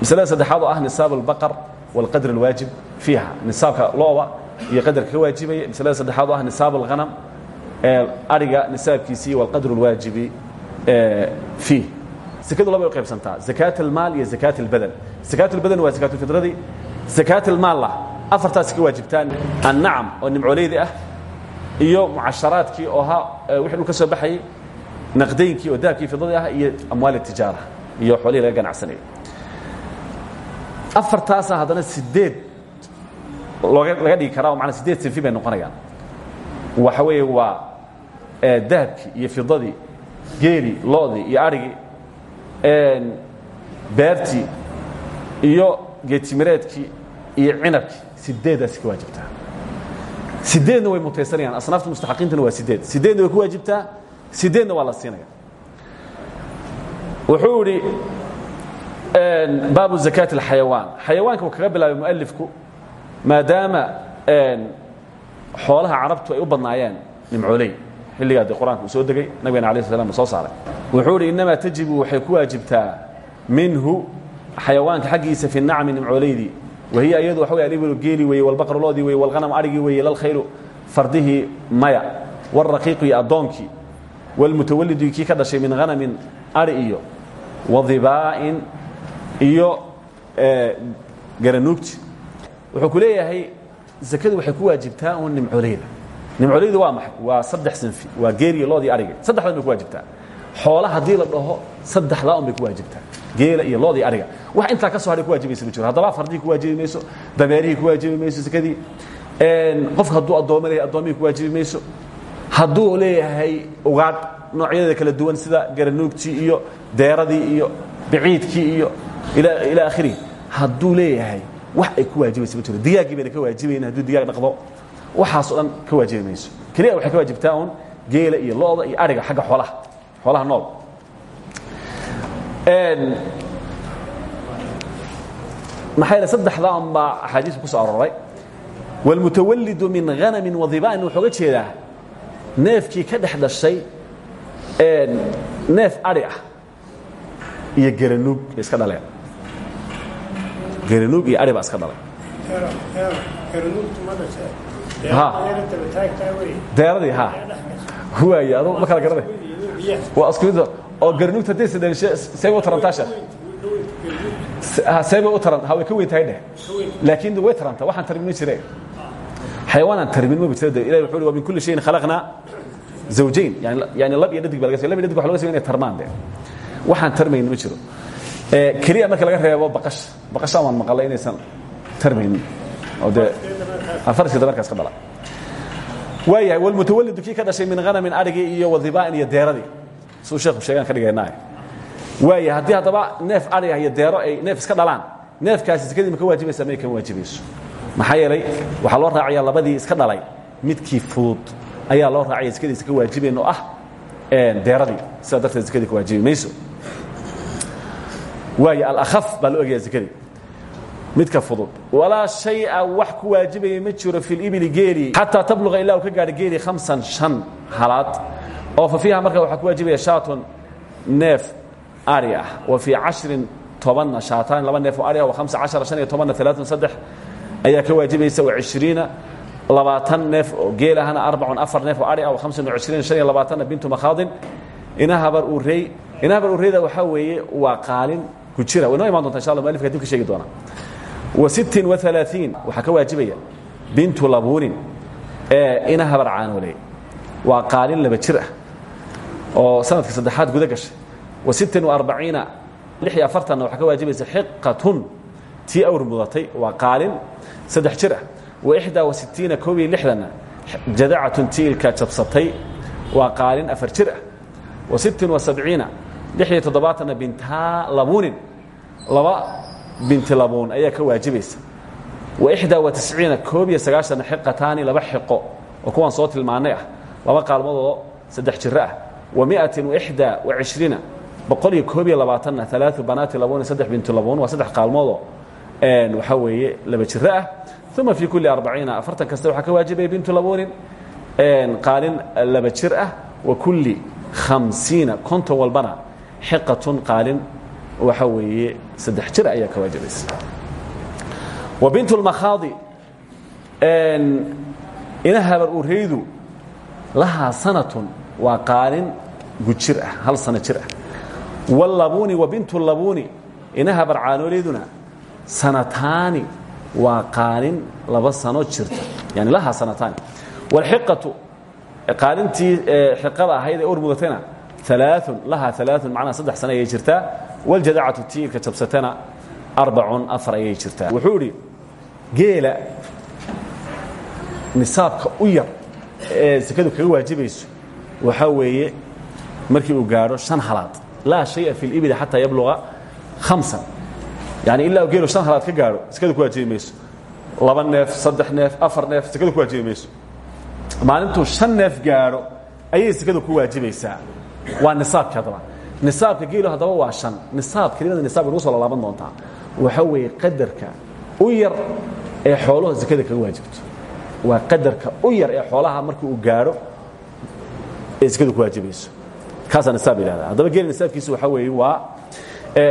masalada saddexaad oo ah nisaab اlbaqar wاlqadr اlwaajib fiiha nisaabka looba iyo qadarka ka waajibaya masalada saddexaad oo ah nisaab اlhanam ariga nisaabkiisii wاlqadr اlwaajibi fiih akadu laba qaybsantaa. Zakat almaal iyo zakat اlbadan zakat اlbadan waa zakatulfidradii zakat almaalla ah, afartaas ka waajibtaan annacam oo nimcooleydi ah iyo mucasharaadkii oo ahaa eh, wixii dhul ka soo baxayay naqdaynkii oo dahabkii fidadii ah iyo amwaal tijaara iyo xoolihii laga ganacsanayay afartaasa ah haddana sideed laga dhigi karaa oo manaa sideed sinfi bay noqonayaan. Waxa weeye waa eh, dahabkii iyo fidadii geeli lo'dii iyo arigii beertii iyo geetimireedkii iyo cinabkii sideedaasi ka waajibtaa sideedna way mutaysanayaan asnaafta mustaxaqiintana waa sideed. Sideedna ku waajibtaa sideedna waa la siinaya wuxuu idhi baabu zakaati اlxayawaan uu kaga bilaabay mualifku maadaama xoolaha carabtu ay u badnaayeen nimcooley xilligaa de qur'aanka soo degay nabigana ala slam soo saaray. Wuxuu idhi inamaa tajibu waxay ku waajibtaa minhu xayawaanka xaggiisa fi nacmi nimcooleydii wahiya iyadu waxa wey alibilu geeli weeye walbaqru loodii weye walhanam arigii weeye lalkhaylu fardihii maya wاlraqiiqu iyo addoonkii wاlmutawalidi kii ka dhashay min hanamin ari iyo wadibaa'in iyo garanuugti wuxuu ku zakadu waxay ku waajibtaa un nimcoleyda nimcoleydu waa maxay waa saddex sinfi waa geeliyo loodii ariga. Saddexdan bay ku waajibtaa. Xoola haddii la dhaho saddexdaa un bay ku waajibtaa. Geela iyo loodii ariga. Wax intaa ka so hadhay ku waajibaysa ma jiro. Haddaba fardihii ku waajibi mayso dameerihii ku waajibi mayso sakadii qofka hadduu addooma leeyahay addoomihii ku waajibi mayso hadduu leeyahay ugaadh noocyadeeda kala duwan sida garanuugtii iyo deeradii iyo biciidkii iyo ilaa akhirihi hadduu leeyahay wax ay ku waajibaysa ma jiro. Digaaggii bayna ka waajibayn hadduu digaag dhaqdo waxaasoo dhan ka waajibi mayso keliya ka waajibtaa un geela iyo lo'da iyo ariga xagga xoolaha xoolaha nool. Maxaa yeele saddexdaa un baa axaadiisu ku soo aroray wاlmutawalidu min hanami wadiba'in wuxuu ga jeedaa neefkii ka dhex dhashay neef ari ah iyo garanuug iska dhaleen. Garanuug iyo ari baa iska dhalay deeradii ha. Waay adu ma kala garanay waa isku mid oo garanuugta hadday sadeen seebay u tarantaa sheekh seebay u taran ha way ka weyn tahay dheh laakiin way taranta waxaan tarmin ma jire xayawaanaan tarmin ma jira ilahi wuxuu uhi wa min kulli shayin khalaqnaa zawjayn. Yani yani lab iyo dhadig ba laga lab iyo dhadig waxa laga soo inay tarmaan de waxaan tarmaynin ma jiro. Keliya marka laga reebo baqasha baqasha waan maqalay inaysan tarmaynin. Oo dee waayahay walmutawalidu kii ka dhashay min hanamin arigii iyo wadiba'in iyo deeradii suu sheekhu sheegaan ka dhigaynaa waaya haddii haddaba neef ari ah iyo deero ay neef iska dhalaan neefkaasi sekadii ma ka waajibaysa may kama waajibayso maxaa yeelay waxaa loo raacayaa labadii iska dhalay midkii fudud ayaa loo raacaya sekadiisa ka waajibayn oo ah deeradii sidaa darteed sekadii ka waajibi mayso waayo alahaf baa loo egaya sekadii midka fudud. Walaa shaya wax ku waajibaya ma jiro fi libili geeli. Xataa tabluqa ilaa uu ka gaadho geeli hamsan shan halaad. Oo fa fiiha marka waxaa ku waajibaya shaatun neef ari ah. Wa fii cashrin tobanna shaataan laba neef oo ari ah wa hamsa cashara shan iyo tobanna alaatan saddex ayaa ka waajibaysa. Wa cishriina labaatan neef oo geel ahna arbacun afar neef oo ari ah wa hamsan wa cishriina shan iyo labaatanna bintu makhaadin. Inahabar urey inahabar ureyda waxaa weeye waa qaalin ku jira. Way noo imaan donta insha allah mualifka dib ka sheegi doona wa alaaثiin waxaa ka waajibaya. Bintu labuunin. Ee inahabar caanooley waa qaalin laba jir ah. Oo sanadka saddexaad guda gashay. Wa arbaciina. Lix iyo afartanna waxaa ka waajibaysa xiqatun tii awr mudatay. Waa qaalin saddex jir ah. Wa sitiina koob iyo lixdanna jadacatun tii ilkaa jabsatay. Waa qaalin afar jir ah. Wa sabciina. Lix iyo toddobaatanna bintaa labuunin. Laba binti labuun ayaa ka waajibaysa wa ixdaa wa tisciina koob iyo sagaashanna xiqataani laba xiqo oo kuwaan soo tilmaannay ah laba qaalmoodoo saddex jiro ah wa miatin wa ixdaa wa cishriina boqol iyo koob iyo labaatanna alaau banaati labuunin saddex bintu labuun waa saddex qaalmoodoo waxaa weeye laba jiro ah uma fii kulli arbaciina afartan kasta waxaa ka waajibaya bintu labuunin qaalin laba jir ah wa kulli khamsiina konton walbana xiqatun qaalin waxa weeye saddex jir ayaa ka waajibaysa wa bint اlmakhaadi ina habar ureydu lahaa sanatun waa qaalin gujir ah hal sano jir ah wاlabuuni wa bint اlabuuni ina habar caanoleyduna sanataani waa qaalin laba sano jirta yani lahaa sanataani wاlxiqatu qaalintii xiqada ahayd ee ur mudatayna alaaun lahaa alaaun macnaa saddex sano ayay jirtaa waljadacatu tiilka jabsatana arbacun afar ayay jirtaa wuxuu idhi geela nisaabka u yar ee sekadu kaga waajibayso waxaa weeye markii uu gaadho shan halaad laa shaya fi libili xataa yabluga hamsan yani ilaa geelu shan halaad ka gaadho sekadu ku waajibi mayso laba neef saddex neef afar neef sekadu ku waajibi mayso maalintuu shan neef gaadho ayay sekadu ku waajibaysaa waa nisaabki haddaba nisaabka geelu haddaba waa shan. Nisaab kelimada nisaab nagu soo laalaaban doontaa. Waxaa weeye qadarka u yar ee xoolaha sekada kaga waajibto. Waa qadarka u yar ee xoolaha markii uu gaadho ee sekadu ku waajibayso kaasaa nisaab yidhahdaa. Haddaba geela nisaabkiisu waxaa weeye waa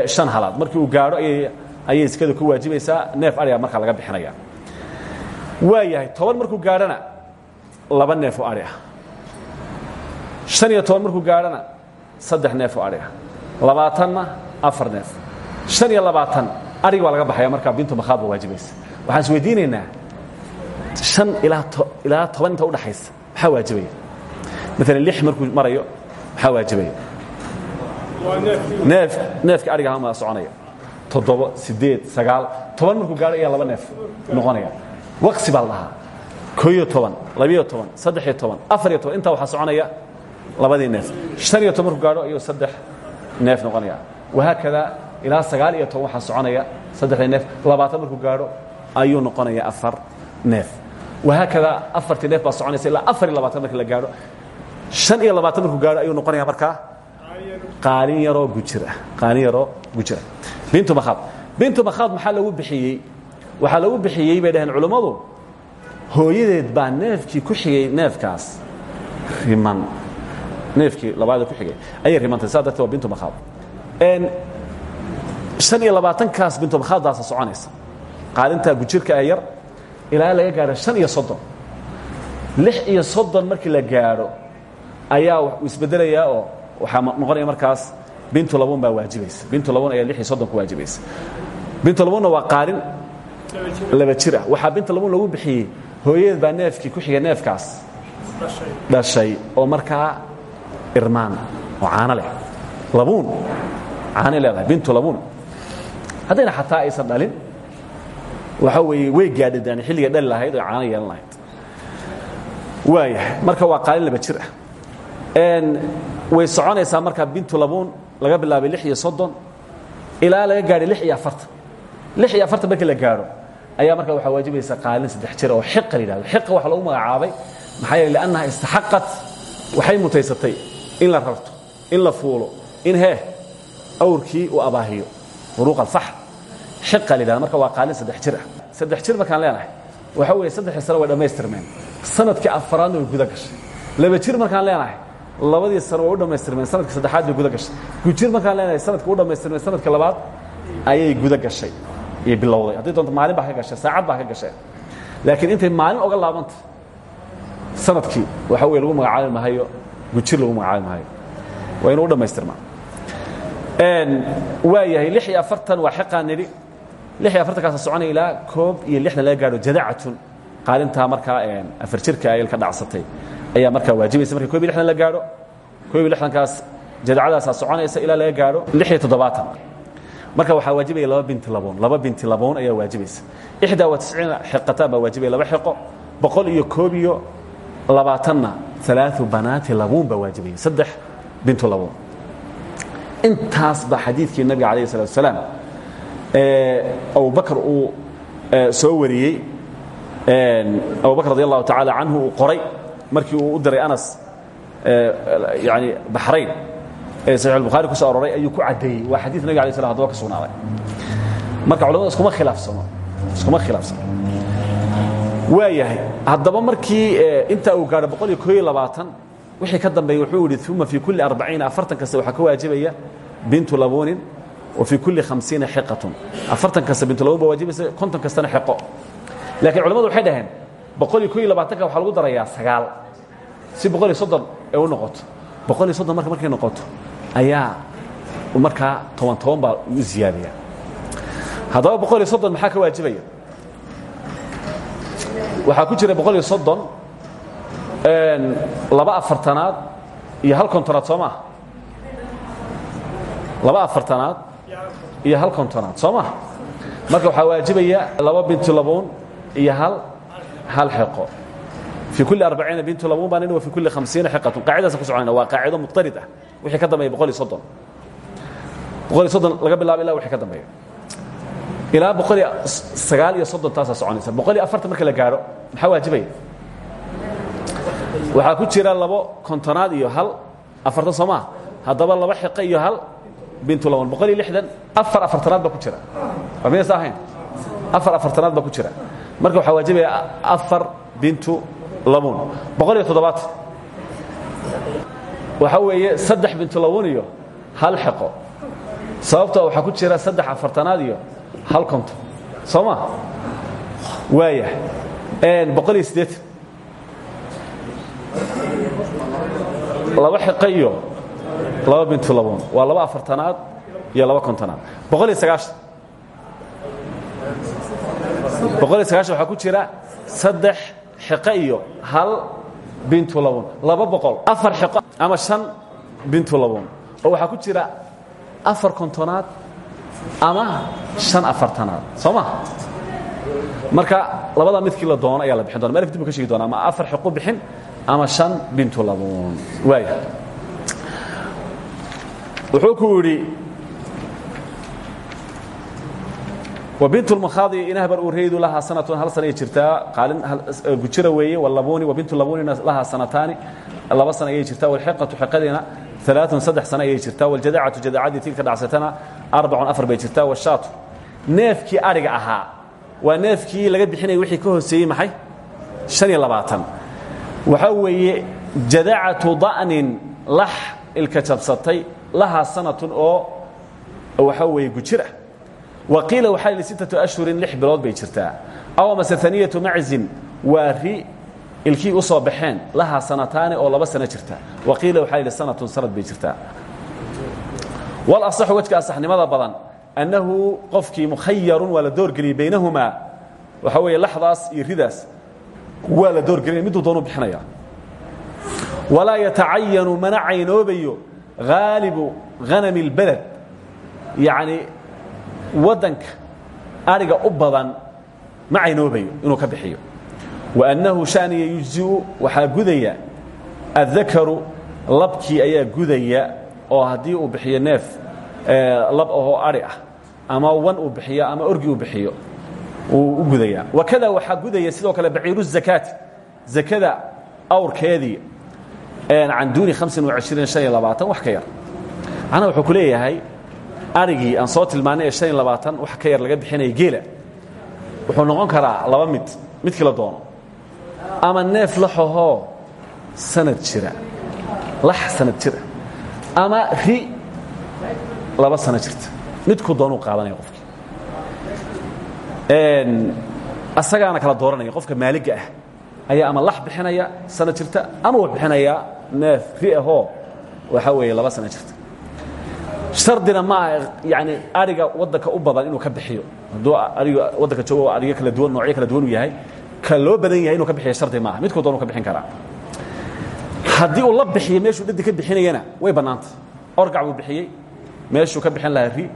shan halaad. Markii uu gaadho ayay ayay sekada ku waajibaysaa neef ariga markaa laga bixinaya waa yahay toban markuu gaadhona laba neef oo ari ah han iyo toban markuu gaadhona saddex neef oo ariga. Labaatanna afar neef. Han iyo labaatan arig baa laga baxaya markaa bintu makhaad ba waajibaysa waxaan is weydiinaynaa han ilaa toban inta udhaxaysa maxaa waajibaya? Maalan lix markuu marayo maxaa waajibaya? Neef. Neefka ariga hama soconaya. Toddobo sideed sagaal. Toban markuu gaadho ayaa laba neef noqonaya. Waqsi baa la dhahaa. Kooiyo toban labiyo toban saddexiyo toban afariyo toban. Intaa waxaa soconaya labadii neef han iyo toban markuu gaadho ayuu saddex neef noqonaya wahaakada ilaa sagaal iyo toban waxaa soconaya saddexdii neef labaatan markuu gaadho ayuu noqonaya afar neef wahaakada afartii neef baa soconaysa ilaa afar iyo labaatan markii la gaadho han iyo labaatan markuu gaadho ayuu noqonaya markaa qaalin yaroo gujir ah qaalin yaroo gujir ah bintu makhaad bintu makhaad maxaa lagu bixiyey waxaa lagu bixiyey bay dhaheen culummadu hooyadeed baa neefkii ku xigay neefkaas riman neefkii labaadee ku xigay ayay rimantay. Saa darteed waa bintu makhaad han iyo labaatankaas bintu makhaaddaasa soconaysa. Qaalintaa gujirka ee yar ilaa laga gaadho han iyo soddon. Lix iyo soddon markii la gaadho ayaa isbedelayaa oo waxaa noqonaya markaas bintu labuun baa waajibaysa. Bintu labuun ayaa lix iyo soddon ku waajibaysa. Bintu labuunna waa qaalin laba jir ah. Waxaa bintu labuun lagu bixiyey hooyadeed baa neefkii ku xigay neefkaas. Dhashay. Oo markaa irmaan oo caano leh. Labuun. Caanay leedahay. Bintu labuun. Haddayna xataa aysan dhalin waxaa weeye way gaadhadaan xilligay dhali lahayd oo caano yeelan lahayd. Waayahay marka waa qaalin laba jir ah. Way soconaysaa markaa bintu labuun laga bilaabay lix iyo soddon ilaa laga gaadhay lix iyo afartan. Lix iyo afartan markii la gaadho ayaa markaa waxaa waajibaysa qaalin saddex jir oo xiqa la yidhahdo. Xiqa waxa lagu magacaabay maxaa yeele liannaha istaxaqat waxay mutaysatay in la rarto in la fuulo in hee awrkii uu abaahiyo. Furuuq alfaxr xiqa la yidhahdo. Marka waa qaalin saddex jir ah. Saddex jir markaan leenahay waxa weeye saddexdii sano way dhammaystirmeen sannadkii afaraadna way guda gashay. Laba jir markaan leenahay labadii sano way u dhammaystirmeen sannadkii saddexaad bay guda gashay. Gujir markaan leenahay sannadkii u dhammaystirmeen sannadkii labaad ayay guda gashay iyo bilowday. Haddii doonto maalin baa ka gashay saacad baa ka gashay. Laakiin intay maalin oga laabanta sannadkii waxa weye lagu magacaabi mahayo gujir lagu magacaabi mahayo waa inuu u dhammaystirmaa waa yahay lix iyo afartan waa xiqaan nidhi lix iyo afartankaasa soconaya ilaa koob iyo lixdan laga gaadho jadacatun qaalintaa markaa afar jirka ayl ka dhacsatay. Ayaa markaa waajibaysa marka kob iyo lixdan la gaadho. Koob iyo lixdankaas jadacadaasaa soconaysa ilaa laga gaadho lix iyo toddobaatan. Marka waxaa waajibaya laba binti laboon. Laba binti laboon ayaa waajibaysa ixdaa wa tisciina xiqataan baa waajibaya laba xiqo. Boqol iyo koob iyo labaatanna alaau banaati labuun baa waajibaya bintu labuun. Intaas baa xadiidkii nabiga alayh salatu asalaam abubakr uu soo wariyey abubakr radi allahu tacaala canhu uu qoray markii uu u diray anas yani baxrayn ee saxiix albukhaari ku soo aroray ayuu ku caddeeyey waa xadiid nabiga alay slam hadaba ka sugnaaday. Marka culamada iskuma khilaafsano iskuma khilaafsano waa yahay haddaba markii inta uu gaadho wixii ka dambeeyey wuxuu yidhi uma fii kulli arbaciina afartan kasta waxaa ka waajibaya bintu labuunin wa fii kulli hamsiina xiqatun. Afartan kasta bintu labuun baa waajibaysa konton kastana xiqo. Laakiin culamadu waxay dhaheen boqol iyo koo iyo labaatanka waxaa lagu darayaa sagaal. Si boqol iyo soddon ee u noqoto boqol iyo soddon marka markay noqoto ayaa markaa toban toban baa u ziyaadaya. Haddaba boqol iyo soddon maxaa ka waajibaya waxaa ku jira boqol iyo soddon laba afartanaad iyo hal kontonaad soo maha laba afartanaad iyo hal kontonaad soo maha marka waxaa waajibaya laba bintu labuun iyo hal hal xeqo fii kulli arbaciina bintu labuun baan wa fii kulli hamsiina xiqatun. Qaacidaasan ku soconayna waa qaacido muqtarid ah wixii ka dambeeya boqol iyo soddon. Boqol iyo soddon laga bilaabo ilaa wixii ka dambeeya ilaa sagaal iyo soddon taasaa soconaysa. Boqol iyo afartan marka la gaadho maxaa waajibaya waxaa ku jira labo kontonaad iyo hal afartan soo maa haddaba laba xiqe iyo hal bintu laban boqol iyo lixdan afar afartanaad baa ku jira. Waa mayasa ahayn? Afar afartanaad baa ku jira. Marka waxaa waajibaya afar bintu labuun boqol iyo toddobaatan waxaa weeye saddex bintu labuun iyo hal xiqo. Sababtoo waxaa ku jira saddex afartanaad iyo hal konton soo ma waaya boqol iyo siddeetan laba xiqo iyo laba bintu labuun waa laba afartanaad iyo laba kontonaad. Boqol iyo sagaashan. Boqol iyo sagaashan waxaa ku jira saddex xiqo iyo hal bintu labuun laba boqol. Afar xiqo ama shan bintu labuun oo waxaa ku jira afar kontonaad ama shan afartanaad soo ma? Marka labada midkii la doono ayaa la bixin doona malif dib ka sheegi doona ama afar xiqu bixin ama shan bintu labuun. Waaya wuxuu ku yidhi wabintu lmakhaadi inahbar ureydu lahaa sanatun hal sanay jirtaa. Qaalin gujira weeye walabuuni wabintu labuunina lahaa sanataani. Laba sana ayay jirtaa walxiqatu xiqadiina alaaun saddex sano ayay jirtaa waljadacatu jadacadii tilka dhacsatana arbacun afar bay jirtaa washaatu neefkii adhiga ahaa waa neefkii laga bixinaya wixii ka hooseeyey maxay? Han iyo labaatan. Waxaa weeye jadacatu da'nin lax ilka jabsatay lahaa sanatun oo waxaa weeye gujira. Wa qiila waxaa yidhi sittatu ashhurin lix bilood bay jirtaa. Aw amase aniyatu maczin waa ri ilkii u soo baxeen lahaa sanataani oo laba sano jirta wa qiila waxaa yidhi sanatun sanad bay jirtaa walasaxu wejka asaxnimada badan annahu qofkii mukhayarun waa la doorgeliyey baynahumaa waxaa weeye laxdaas iyo ridaas waa la doorgelinaya miduu doonu bixinaya. Walaa yatacayanu mana caynoobayo haalibu hanami اlbeled yacni waddanka adhiga u badan ma caynoobayo inuu ka bixiyo. Waannahu shaniya yujziu waxaa gudaya addakaru labkii ayaa gudaya oo haddii uu bixiyo neef lab ahoo adhi ah ama wan uu bixiyo ama orgi uu bixiyo wuu u gudayaa wakada waxaa gudaya sidoo kale baciiru zakaati zakada awrkeedii can duuni wax ka yar. Macnaha wuxuu ku leeyahay arigii aan soo tilmaanay ee wax ka yar laga bixinaya geela. Wuxuu noqon karaa laba mid midkii la doono. Ama neef laxahoo sanad jira. Lax sanad jira ama ri laba sano jirta. Midkuu doonuu qaadanaya qofkii asagaana kala dooranaya. Qofka maaliga ah ayaa ama lax bixinaya sano jirta ama uu bixinayaa neef ri ahoo waxaa weeye laba sano jirta. Shardina ma aha yani ariga waddanka u badan inuu ka bixiyo. Hadduu ariga waddanka joogo ariga kala duwan noocyo kala duwan uu yahay ka loo badan yahay inuu ka bixiyo shardi maaha midkuu doonuu ka bixin karaa haddii uu la bixiyo meeshuu dhadi ka bixinayana way bannaantay orgac buu bixiyey meeshuu ka bixin lahaa ri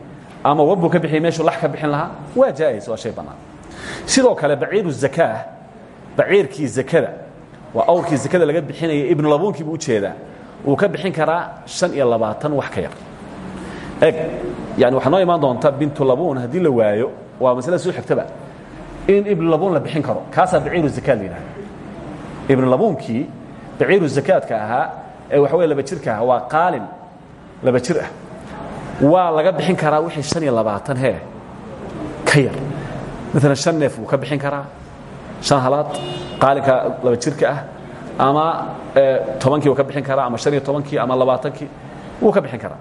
ama wan buu ka bixiyey meeshuu lax ka bixin lahaa waa jaa'is waa shay bannaan. Sidoo kale baciiru zakaa baciirkii zakada waa awrkii zakada laga bixinaya ibnu labuunkii buu u jeedaa wuu ka bixin karaa شhan iyo labaatan wax ka yar. Eg yani waxaa noo imaan doonta bintu labuun haddii la waayo waa maslada soo xigtaba in ibnu labuun la bixin karo. Kaasaa baciiru zakaad la yidhahda ibnu labuunkii baciiru zakaadka ahaa ee waxawey laba jirka ahaa waa qaalin laba jir ah. Waa laga bixin karaa wixii han iyo ka yar. Maalan han neef ka bixin karaa han halaad qaalinka laba jirka ah ama tobankii wuu ka bixin karaa ama han iyo tobankii ama labaatankii wuu ka bixin karaa.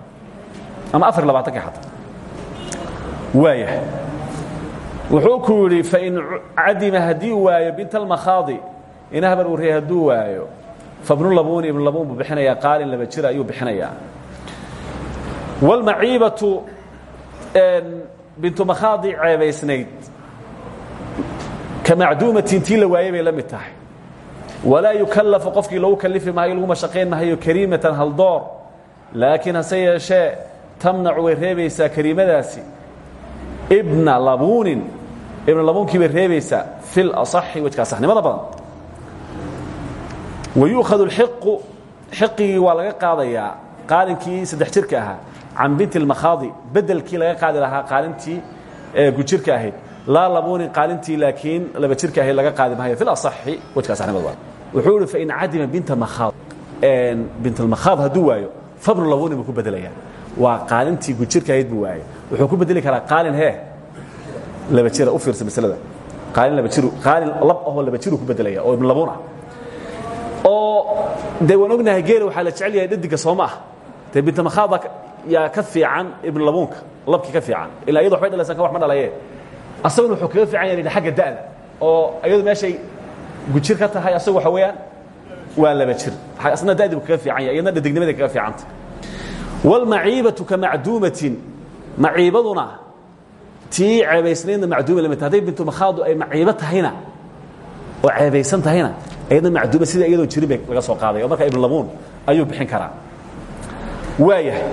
Ama afar iyo labaatankii xataa wuxuu ku yidhi fain cadima haddii waayo bintalmakhaadi inahban uray hadduu waayo fabnulabuuni ibnulabuun buu bixinayaa qaalin laba jira ayuu bixinayaa wاlmaciibatu bintu makhaadi ceebaysnayd. Ka macduumatin tii la waayey bay la mid tahay. Walaa yukallafu qofkii lagu kalifi maayo lagu mashaqayn mahayo kariimatan haldoor laakiin hase yeeshee tamnacu way reebaysaa kariimadaasi. Ibna labuunin ibna labuunkii bay reebaysaa fi laصaxi wejkaa saxnimada badan wayuukhadu lxiqu xiqigii waa laga qaadayaa qaalinkii saddex jirka ahaa can binti lmakhaadi bedelkii laga qaadi lahaa qaalintii gujirka ahayd. laa labuunin qaalintii laakiin laba jirka ahayd laga qaadi maayo fi lasaxi wejkaas axmed waa wuxuu ihi fain cadima binta makhaad bintlmakhaad hadduu waayo fabnu labuunin buu ku bedelayaa waa qaalintii gujirka ahayd buu waayay wuxuu ku bedeli karaa qaalin hee laba jira u fiirsa masalada qaalin laba jiru qaalin lab ahoo laba jiru ku bedelaya oo ibn labuun ah oo dee waan ognahay geela waxaa la jecel yahay dhadiga soo ma ah dee binta makhaada yaa ka fiican ibn labuunka labkii ka fiican. Ilaa iyado waxbay dhalaysan ka wax ma dhalaye asaguna wuxuu kaga fiican yahay xagga da'da oo iyadu meeshay gujir ka tahay asagu waxa weeyaan waa laba jir. Asna da'di buu kaga fiican yahay iyadna dhadignimaday kaga fiicanta wاlmaciibatu ka macduumatin maciibaduna tii ceebaysnaydna macduuma la mid hadday bintu makhaadu ay maciibo tahayna oo ceebaysan tahayna ayadna macduuma sida iyadoo jirin bay laga soo qaaday oo marka ibn labuun ayuu bixin karaa. Waayahay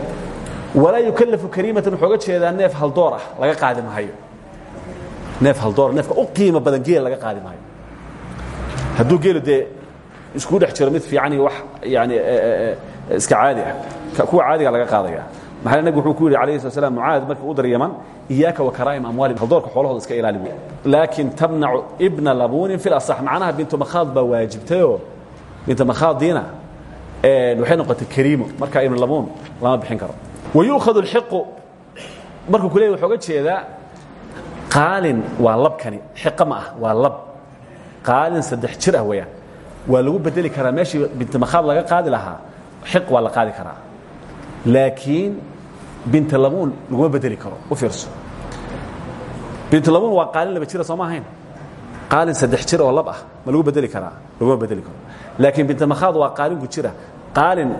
walaa yukallafu kariimatan wuxuu oga jeedaa neef haldoor ah laga qaadi maayo. Neef haldoor neefka u qiimo badan geela laga qaadi maayo. Hadduu geelu dee iskuu dhex jiro mid fiican iyo wax yani iska caadi ah kuwa caadiga laga qaadaya maxaa nabig wuxuu ku yidhi alayhi slat slam mucaad markii u dar yaman iyaaka wa karaa'im amwaali haldoorka xoolahooda iska ilaali buy laakin tamnacu ibna labuunin fi lasax macnaha bintu makhaad baa waajibtayoo bintu makhaadiina waxay noqotay kariimo. Markaa ibnu labuun lama bixin karo. Wayuukhadu اlxiqu markuu ku leey wuxuu oga jeedaa qaalin waa labkani xiqa ma ah waa lab. Qaalin saddex jir ah weeyaan waa lagu bedeli karaa meeshii bintu makhaad laga qaadi lahaa xiq waa la qaadi karaa. Laakiin binta labuun laguma bedeli karo u fiirso. Bintu labuun waa qaalin laba jira soo ma ahayn. Qaalin saddex jir oo lab ah ma lagu bedeli karaa laguma bedeli karo. Laakiin binta makhaad waa qaalin ku jira. Qaalin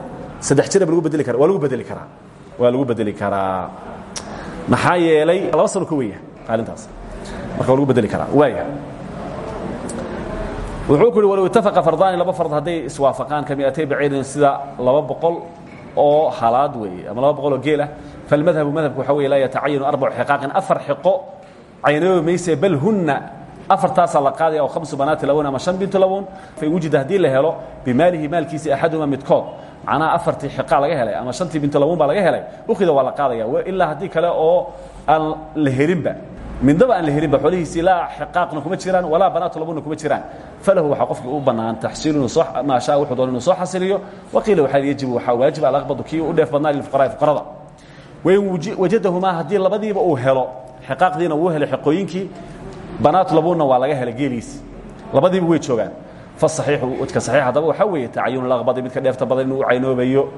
saddex jira ma lagu bedeli kara waa lagu bedeli karaa. Waa lagu bedeli karaa. Maxaa yeelay laba sano ka weya qaalintaas. Marka waa lagu bedeli karaa waaya. Wuxuu ku uhi walow itafaqa fardaani laba fard hadday iswaafaqaan ka miatay baciirin sida laba boqol oo halaad weeye ama laba boqol oo geelah falmadhabu madhabku waxa weye laa yatacayanu arbacu xiqaaqin afar xiqo caynoobi mayse bal hunna afartaasaa la qaadaya oo khamsu banaati labuun ama shan bintu labuun fain wujida haddii la helo bimaalihi maalkiisi axaduma midkood macnaha afartii xiqaa laga helay ama shantii bintu labuun baa laga helay ukhida waa la qaadaya ilaa haddii kale oo aan la helinba midnaba aan la helinba xoolihiisii laa xiqaaqna kuma jiraan walaa banaatu labuna kuma jiraan falahu waxaa qofkii u bannaan taxsiilu inuu soo maa shaa wuxuu doon inuu soo xasiliyo waqiila waxaa yajibu waxaa waajib alaqbadu kii u dheef badnaa lilfuqaraai fuqarada wain wajadahumaa haddii labadiiba uu helo xiqaaqdiina wuu helay xiqooyinkii banaatu labuunna waa laga helay geeliisi labadiiba way joogaan. Fasaxiixu wajka saxiix haddaba waxaa weeye tacayunu laqbadi midka dheefta badan inuu u caynoobayo.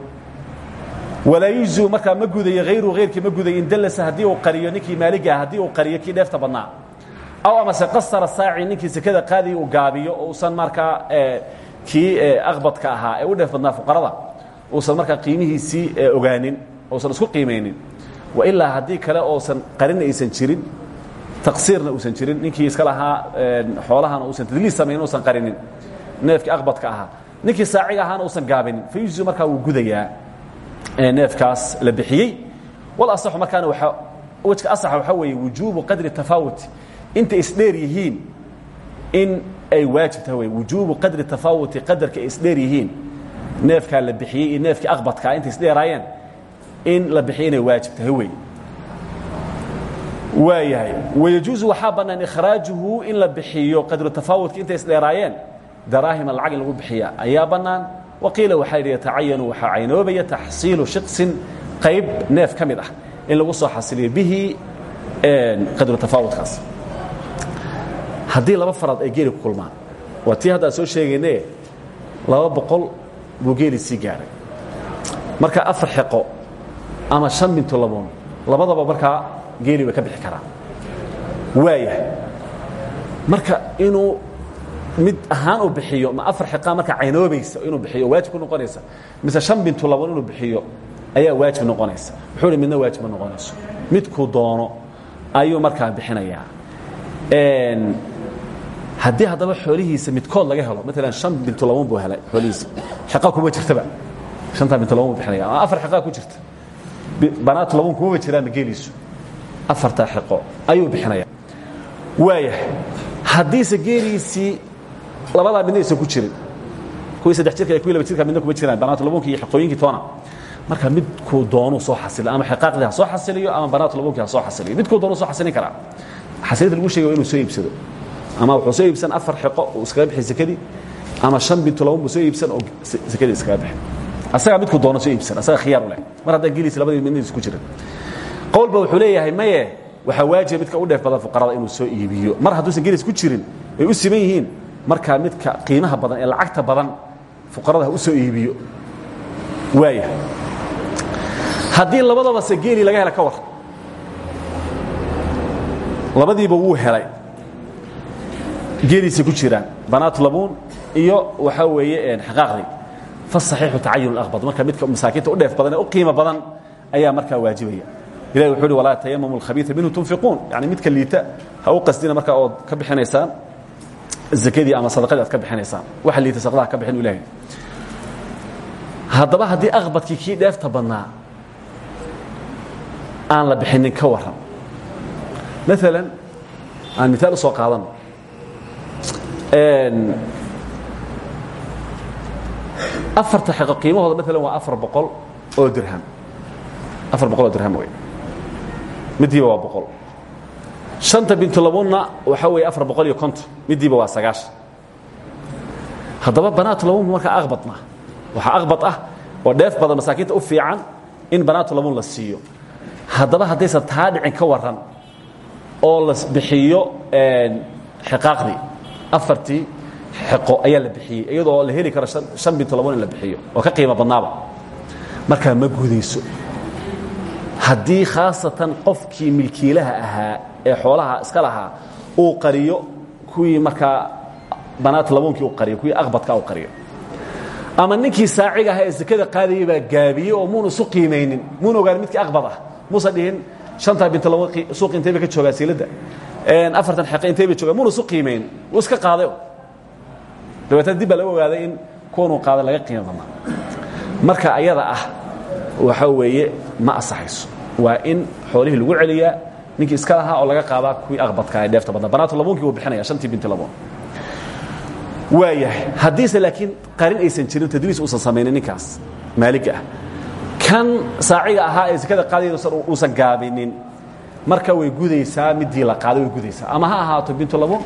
Walaa yujziu markaa ma gudayo hayru hayrkii ma gudayo in dallasa haddii uu qariyo ninkii maaliga ah haddii uu qariyo kii dheefta badnaa. Aw amase qasara saaci ninkii sekada qaadii uu gaabiyo oo uusan markaa kii aqbadka ahaa ee u dheef badnaa fuqarada uusan markaa qiimihiisii ogaanin uusan isku qiimaynin wailaa haddii kale oosan qarin aysan jirin taqsiirna uusan jirin ninkii iska lahaa xoolahana uusan tadliis samayn uusan qarinin neefkii aqbadka ahaa ninkii saaciga ahaana uusan gaabinin fayujizu markaa wuu gudayaa neefkaas la bixiyey. Wal asaxu markaana waaa wejka asaxa waxaa weeye wujuubu qadri tafaawuti intay isdheer yihiin in ay waajib tahay wey wujuubu qadri tafaawuti qadarka ay isdheer yihiin neefkaa la bixiyey iyo neefkii aqbadkaa intay isdheeraayeen in la bixiyo inay waajib tahay wey waayahay wayajuuzu waxaa bannaan ikhraajuhu in la bixiyo qadru tafaawudka intay isdheeraayeen daraahima lacag in lagu bixiya ayaa bannaan. Waqiila waxaa yidhi yatacayanu waxaa caynoobaya taxsiilu shiqsin. Qayb neef ka mid ah in lagu soo xasiliyo bihi qadru tafaawudkaas. Haddii laba farad ay geeli ku kulmaan waa tii hadda aan soo sheegayne laba boqol buu geeli sii gaaray. Marka afar xeqo ama shan bintu laboon labadaba markaa geeli way ka bixi karaan. Waayahay marka inuu mid ahaan uu bixiyo ma afar xiqaa marka caynoobaysa inuu bixiyo waajib ku noqonaysa. Mise shan bintu laboon inuu bixiyo ayaa waajib noqonaysa. Wuxuu hi midna waajib ma noqonayso. Midkuu doono ayuu markaa bixinayaa. Haddii haddaba xoolihiisa midkood laga helo maalan shan bintu laboon buu helay xoolihiisa. Xiqa kuma jirtaba? Shantaa bintu laboon buu bixinaya ama afar xiqaa ku jirta banaatu laboon kumaba jiraanba geeliisu afartaa xiqo ayuu bixinaya waayahay haddiise geeliisii labadaa midna aysan ku jirin. Kuwii saddex jirka iyo kuwii laba jirka midna kuma jiraan. Banaatu laboonki iyo xiqooyinkii toona. Marka midkuu doonuu soo xasilo ama xiqaaqdii ha soo xasiliyo ama banaatu laboonki ha soo xasiliyo. Midkuu doonuu soo xasilin karaa. Xasilinta lagu sheegay waa inuu soo iibsado. Ama wuxuu soo iibsan afar xiqo uu iskaga bixi sekadii ama shan bintu laboon buu soo iibsan oo sekadii iskaga bixi asagaa midkuu doono soo iibsan asaga khiyaar u leh. Mar haddaan geeliisa labadii midna isku jirin. Qowlba wuxuu leeyahay maye waxaa waajiba midka u dheef badan fuqarada inuu soo iibiyo. Mar hadduusan gelis ku jirin ay u siman yihiin markaa midka qiimaha badan ee lacagta badan fuqarada ha u soo iibiyo. Waaya haddii labadaba se geeli laga hela ka war labadiiba wuu helay. Geeliisay ku jiraan banaat labuun iyo waxaa weeye xaqaaqdii fasaxiixu tacayun اlaqbad marka midka masaakiinta u dheef badan ee u qiimo badan ayaa markaa waajibaya ilahi wuxuu uhi walaa tayamamu alkhabiia minhu tunfiquun yani midka liita ha u qasdina markaa ood ka bixinaysaan zakadii ama sadaqadii aad ka bixinaysaan waxa liita sadaqadaha ka bixin ilahay haddaba haddii aqbadkii kii dheefta badnaa aan la bixinin ka waran maalan aan mitaal u soo qaadano afarta xiqo qiimahooda maalan waa afar boqol oo dirham. Afar boqol oo dirham wey midiiba waa boqol. Shanta bintulabunna waxaa weeye afar boqol iyo konton. Midiiba waa sagaashan haddaba banaatulabun markaa aqbadna waxaa aqbad ah oo dheef badan masaakiinta u fiican in banaatulabun la siiyo. Haddaba haddaysan taa dhicin ka waran oo la bixiyo xiqaaqdii afartii xiqo ayaa la bixiyey iyadoo la heli karo shan bintulabun in la bixiyo oo ka qiimo badnaaba. Markaa ma gudayso haddii khaasatan qofkii milkiilaha ahaa ee xoolaha iska lahaa uu qariyo kuwii markaa banaat labuunkii u qariyo kuwii aqbadka u qariyo. Ama ninkii saaciga ahaa ee sekada qaadayay baa gaabiyey oo muuna isu qiimaynin muuna ogaanin midkii aqbad ah. Muusa dhihin shantaa binta labuun suuq intay bay ka joogaa siiladda afartan xeqe intay bay joogaa muuna isu qiimaynin wuu iska qaaday dabeetana dib baa laga ogaaday in kuwanuu qaaday laga qiimo badnaa marka ayada ah waxaa weeye ma asaxayso. Waa in xoolihii lagu celiyaa ninkii iska lahaa oo laga qaadaa kuwii aqbadka ee dheefta badnaa. Banaatu labuunkii wuu bixinaya shantii binti labuun waayahay haddiise laakiin qarin aysan jirin tadliis uusan samaynin ninkaas maaliga ah. Kan saaciga ahaa ee sekada qaadayda uusan gaabinin marka way gudaysaa midii la qaaday way gudaysaa ama ha ahaato bintu labuun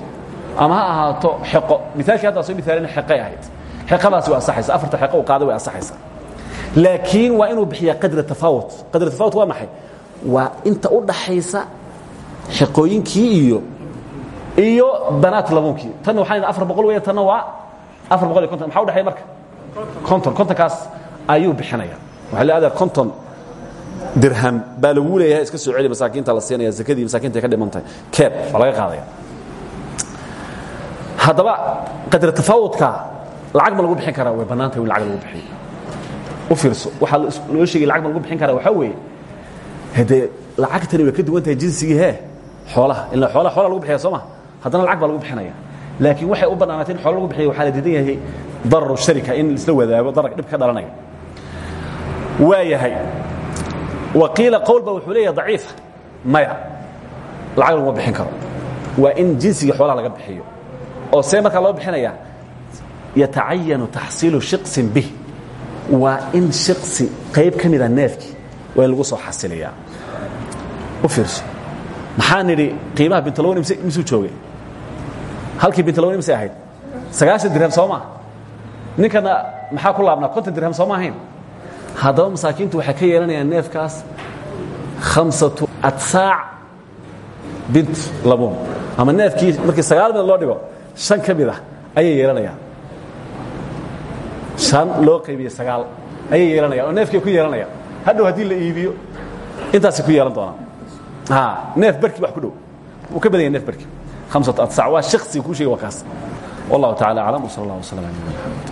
ama ha ahaato xeqo miaalkii haddaa soo miaalina xeqay ahayd. Xeqadaasi way asaxaysa afarta xeqo uu qaaday way asaxaysaa laakiin waa inuu bixiya qadra tafaawut qadra tafaawut waa maxay? Waa inta u dhaxaysa xiqooyinkii iyo iyo banaat labuunkii. Tanna waxaan afar boqol weya tanna waa afar boqol iyo konton. Maxaa udhexeeya marka? Konton. Kontonkaas ayuu bixinaya waxaa la adaa konton dirham baa lagu leeyahay iska soo celi masaakiinta la siinaya zakadii masaakiinta ka dhiman tahay keeb waa laga qaadaya haddaba qadra tafaawudka lacag ma lagu bixin karaa way bannaantahay in lacag lagu bixiyo u fiirso. Waxaa loo sheegay lacag ma lagu bixin karaa waxaa weeye haddee lacagtani way ka duwan tahay jinsigii hee xoolaha. Ila xoolaha xoolaha lagu bixiya soo ma haddana lacag baa lagu bixinaya. Laakiin waxay u bannaanaatay in xoola lagu bixiya waxaa la diidan yahay dararu sharika in isla wadaago dararka dhib ka dhalanaya. Waa yahay waqiila qowl ba wuxuu leeyahay daciifa maya. Lacag laguma bixin karo. Waa in jinsiga xoolaha laga bixiyo oo see markaa loo bixinaya yatacayanu taxsiilu shiqsin bih. Waa in shiqsi qayb ka mida neefkii waa in lagu soo xasiliyaa. U fiirso. Maxaa nidhi qiimaha bintalowni misuu joogay? Halkii bintalowni misay ahayd? Sagaashan dirham soo maa ninkana maxaa ku laabnaa? Konton dirham soo ma ahayn. Haddaba masaakiintu waxay ka yeelanayaan neefkaas khamsatu adsaac bint labuun ama neefkii markii sagaal mid loo dhigo shan ka mid ah ayay yeelanayaan. Shan loo qaybiye sagaal ayay yeelanayaan. Oo neefkii ku yeelanayaan. Hadhow haddii la iibiyo intaasay ku yeelan doonaan. Neef barkii wax ku dhow. Wuu ka badan yahay neef adsaac waa shaksiga kuu sheegay waa kaas. Wallahu tacala aclam wsal allah wslam ala nabina mxamed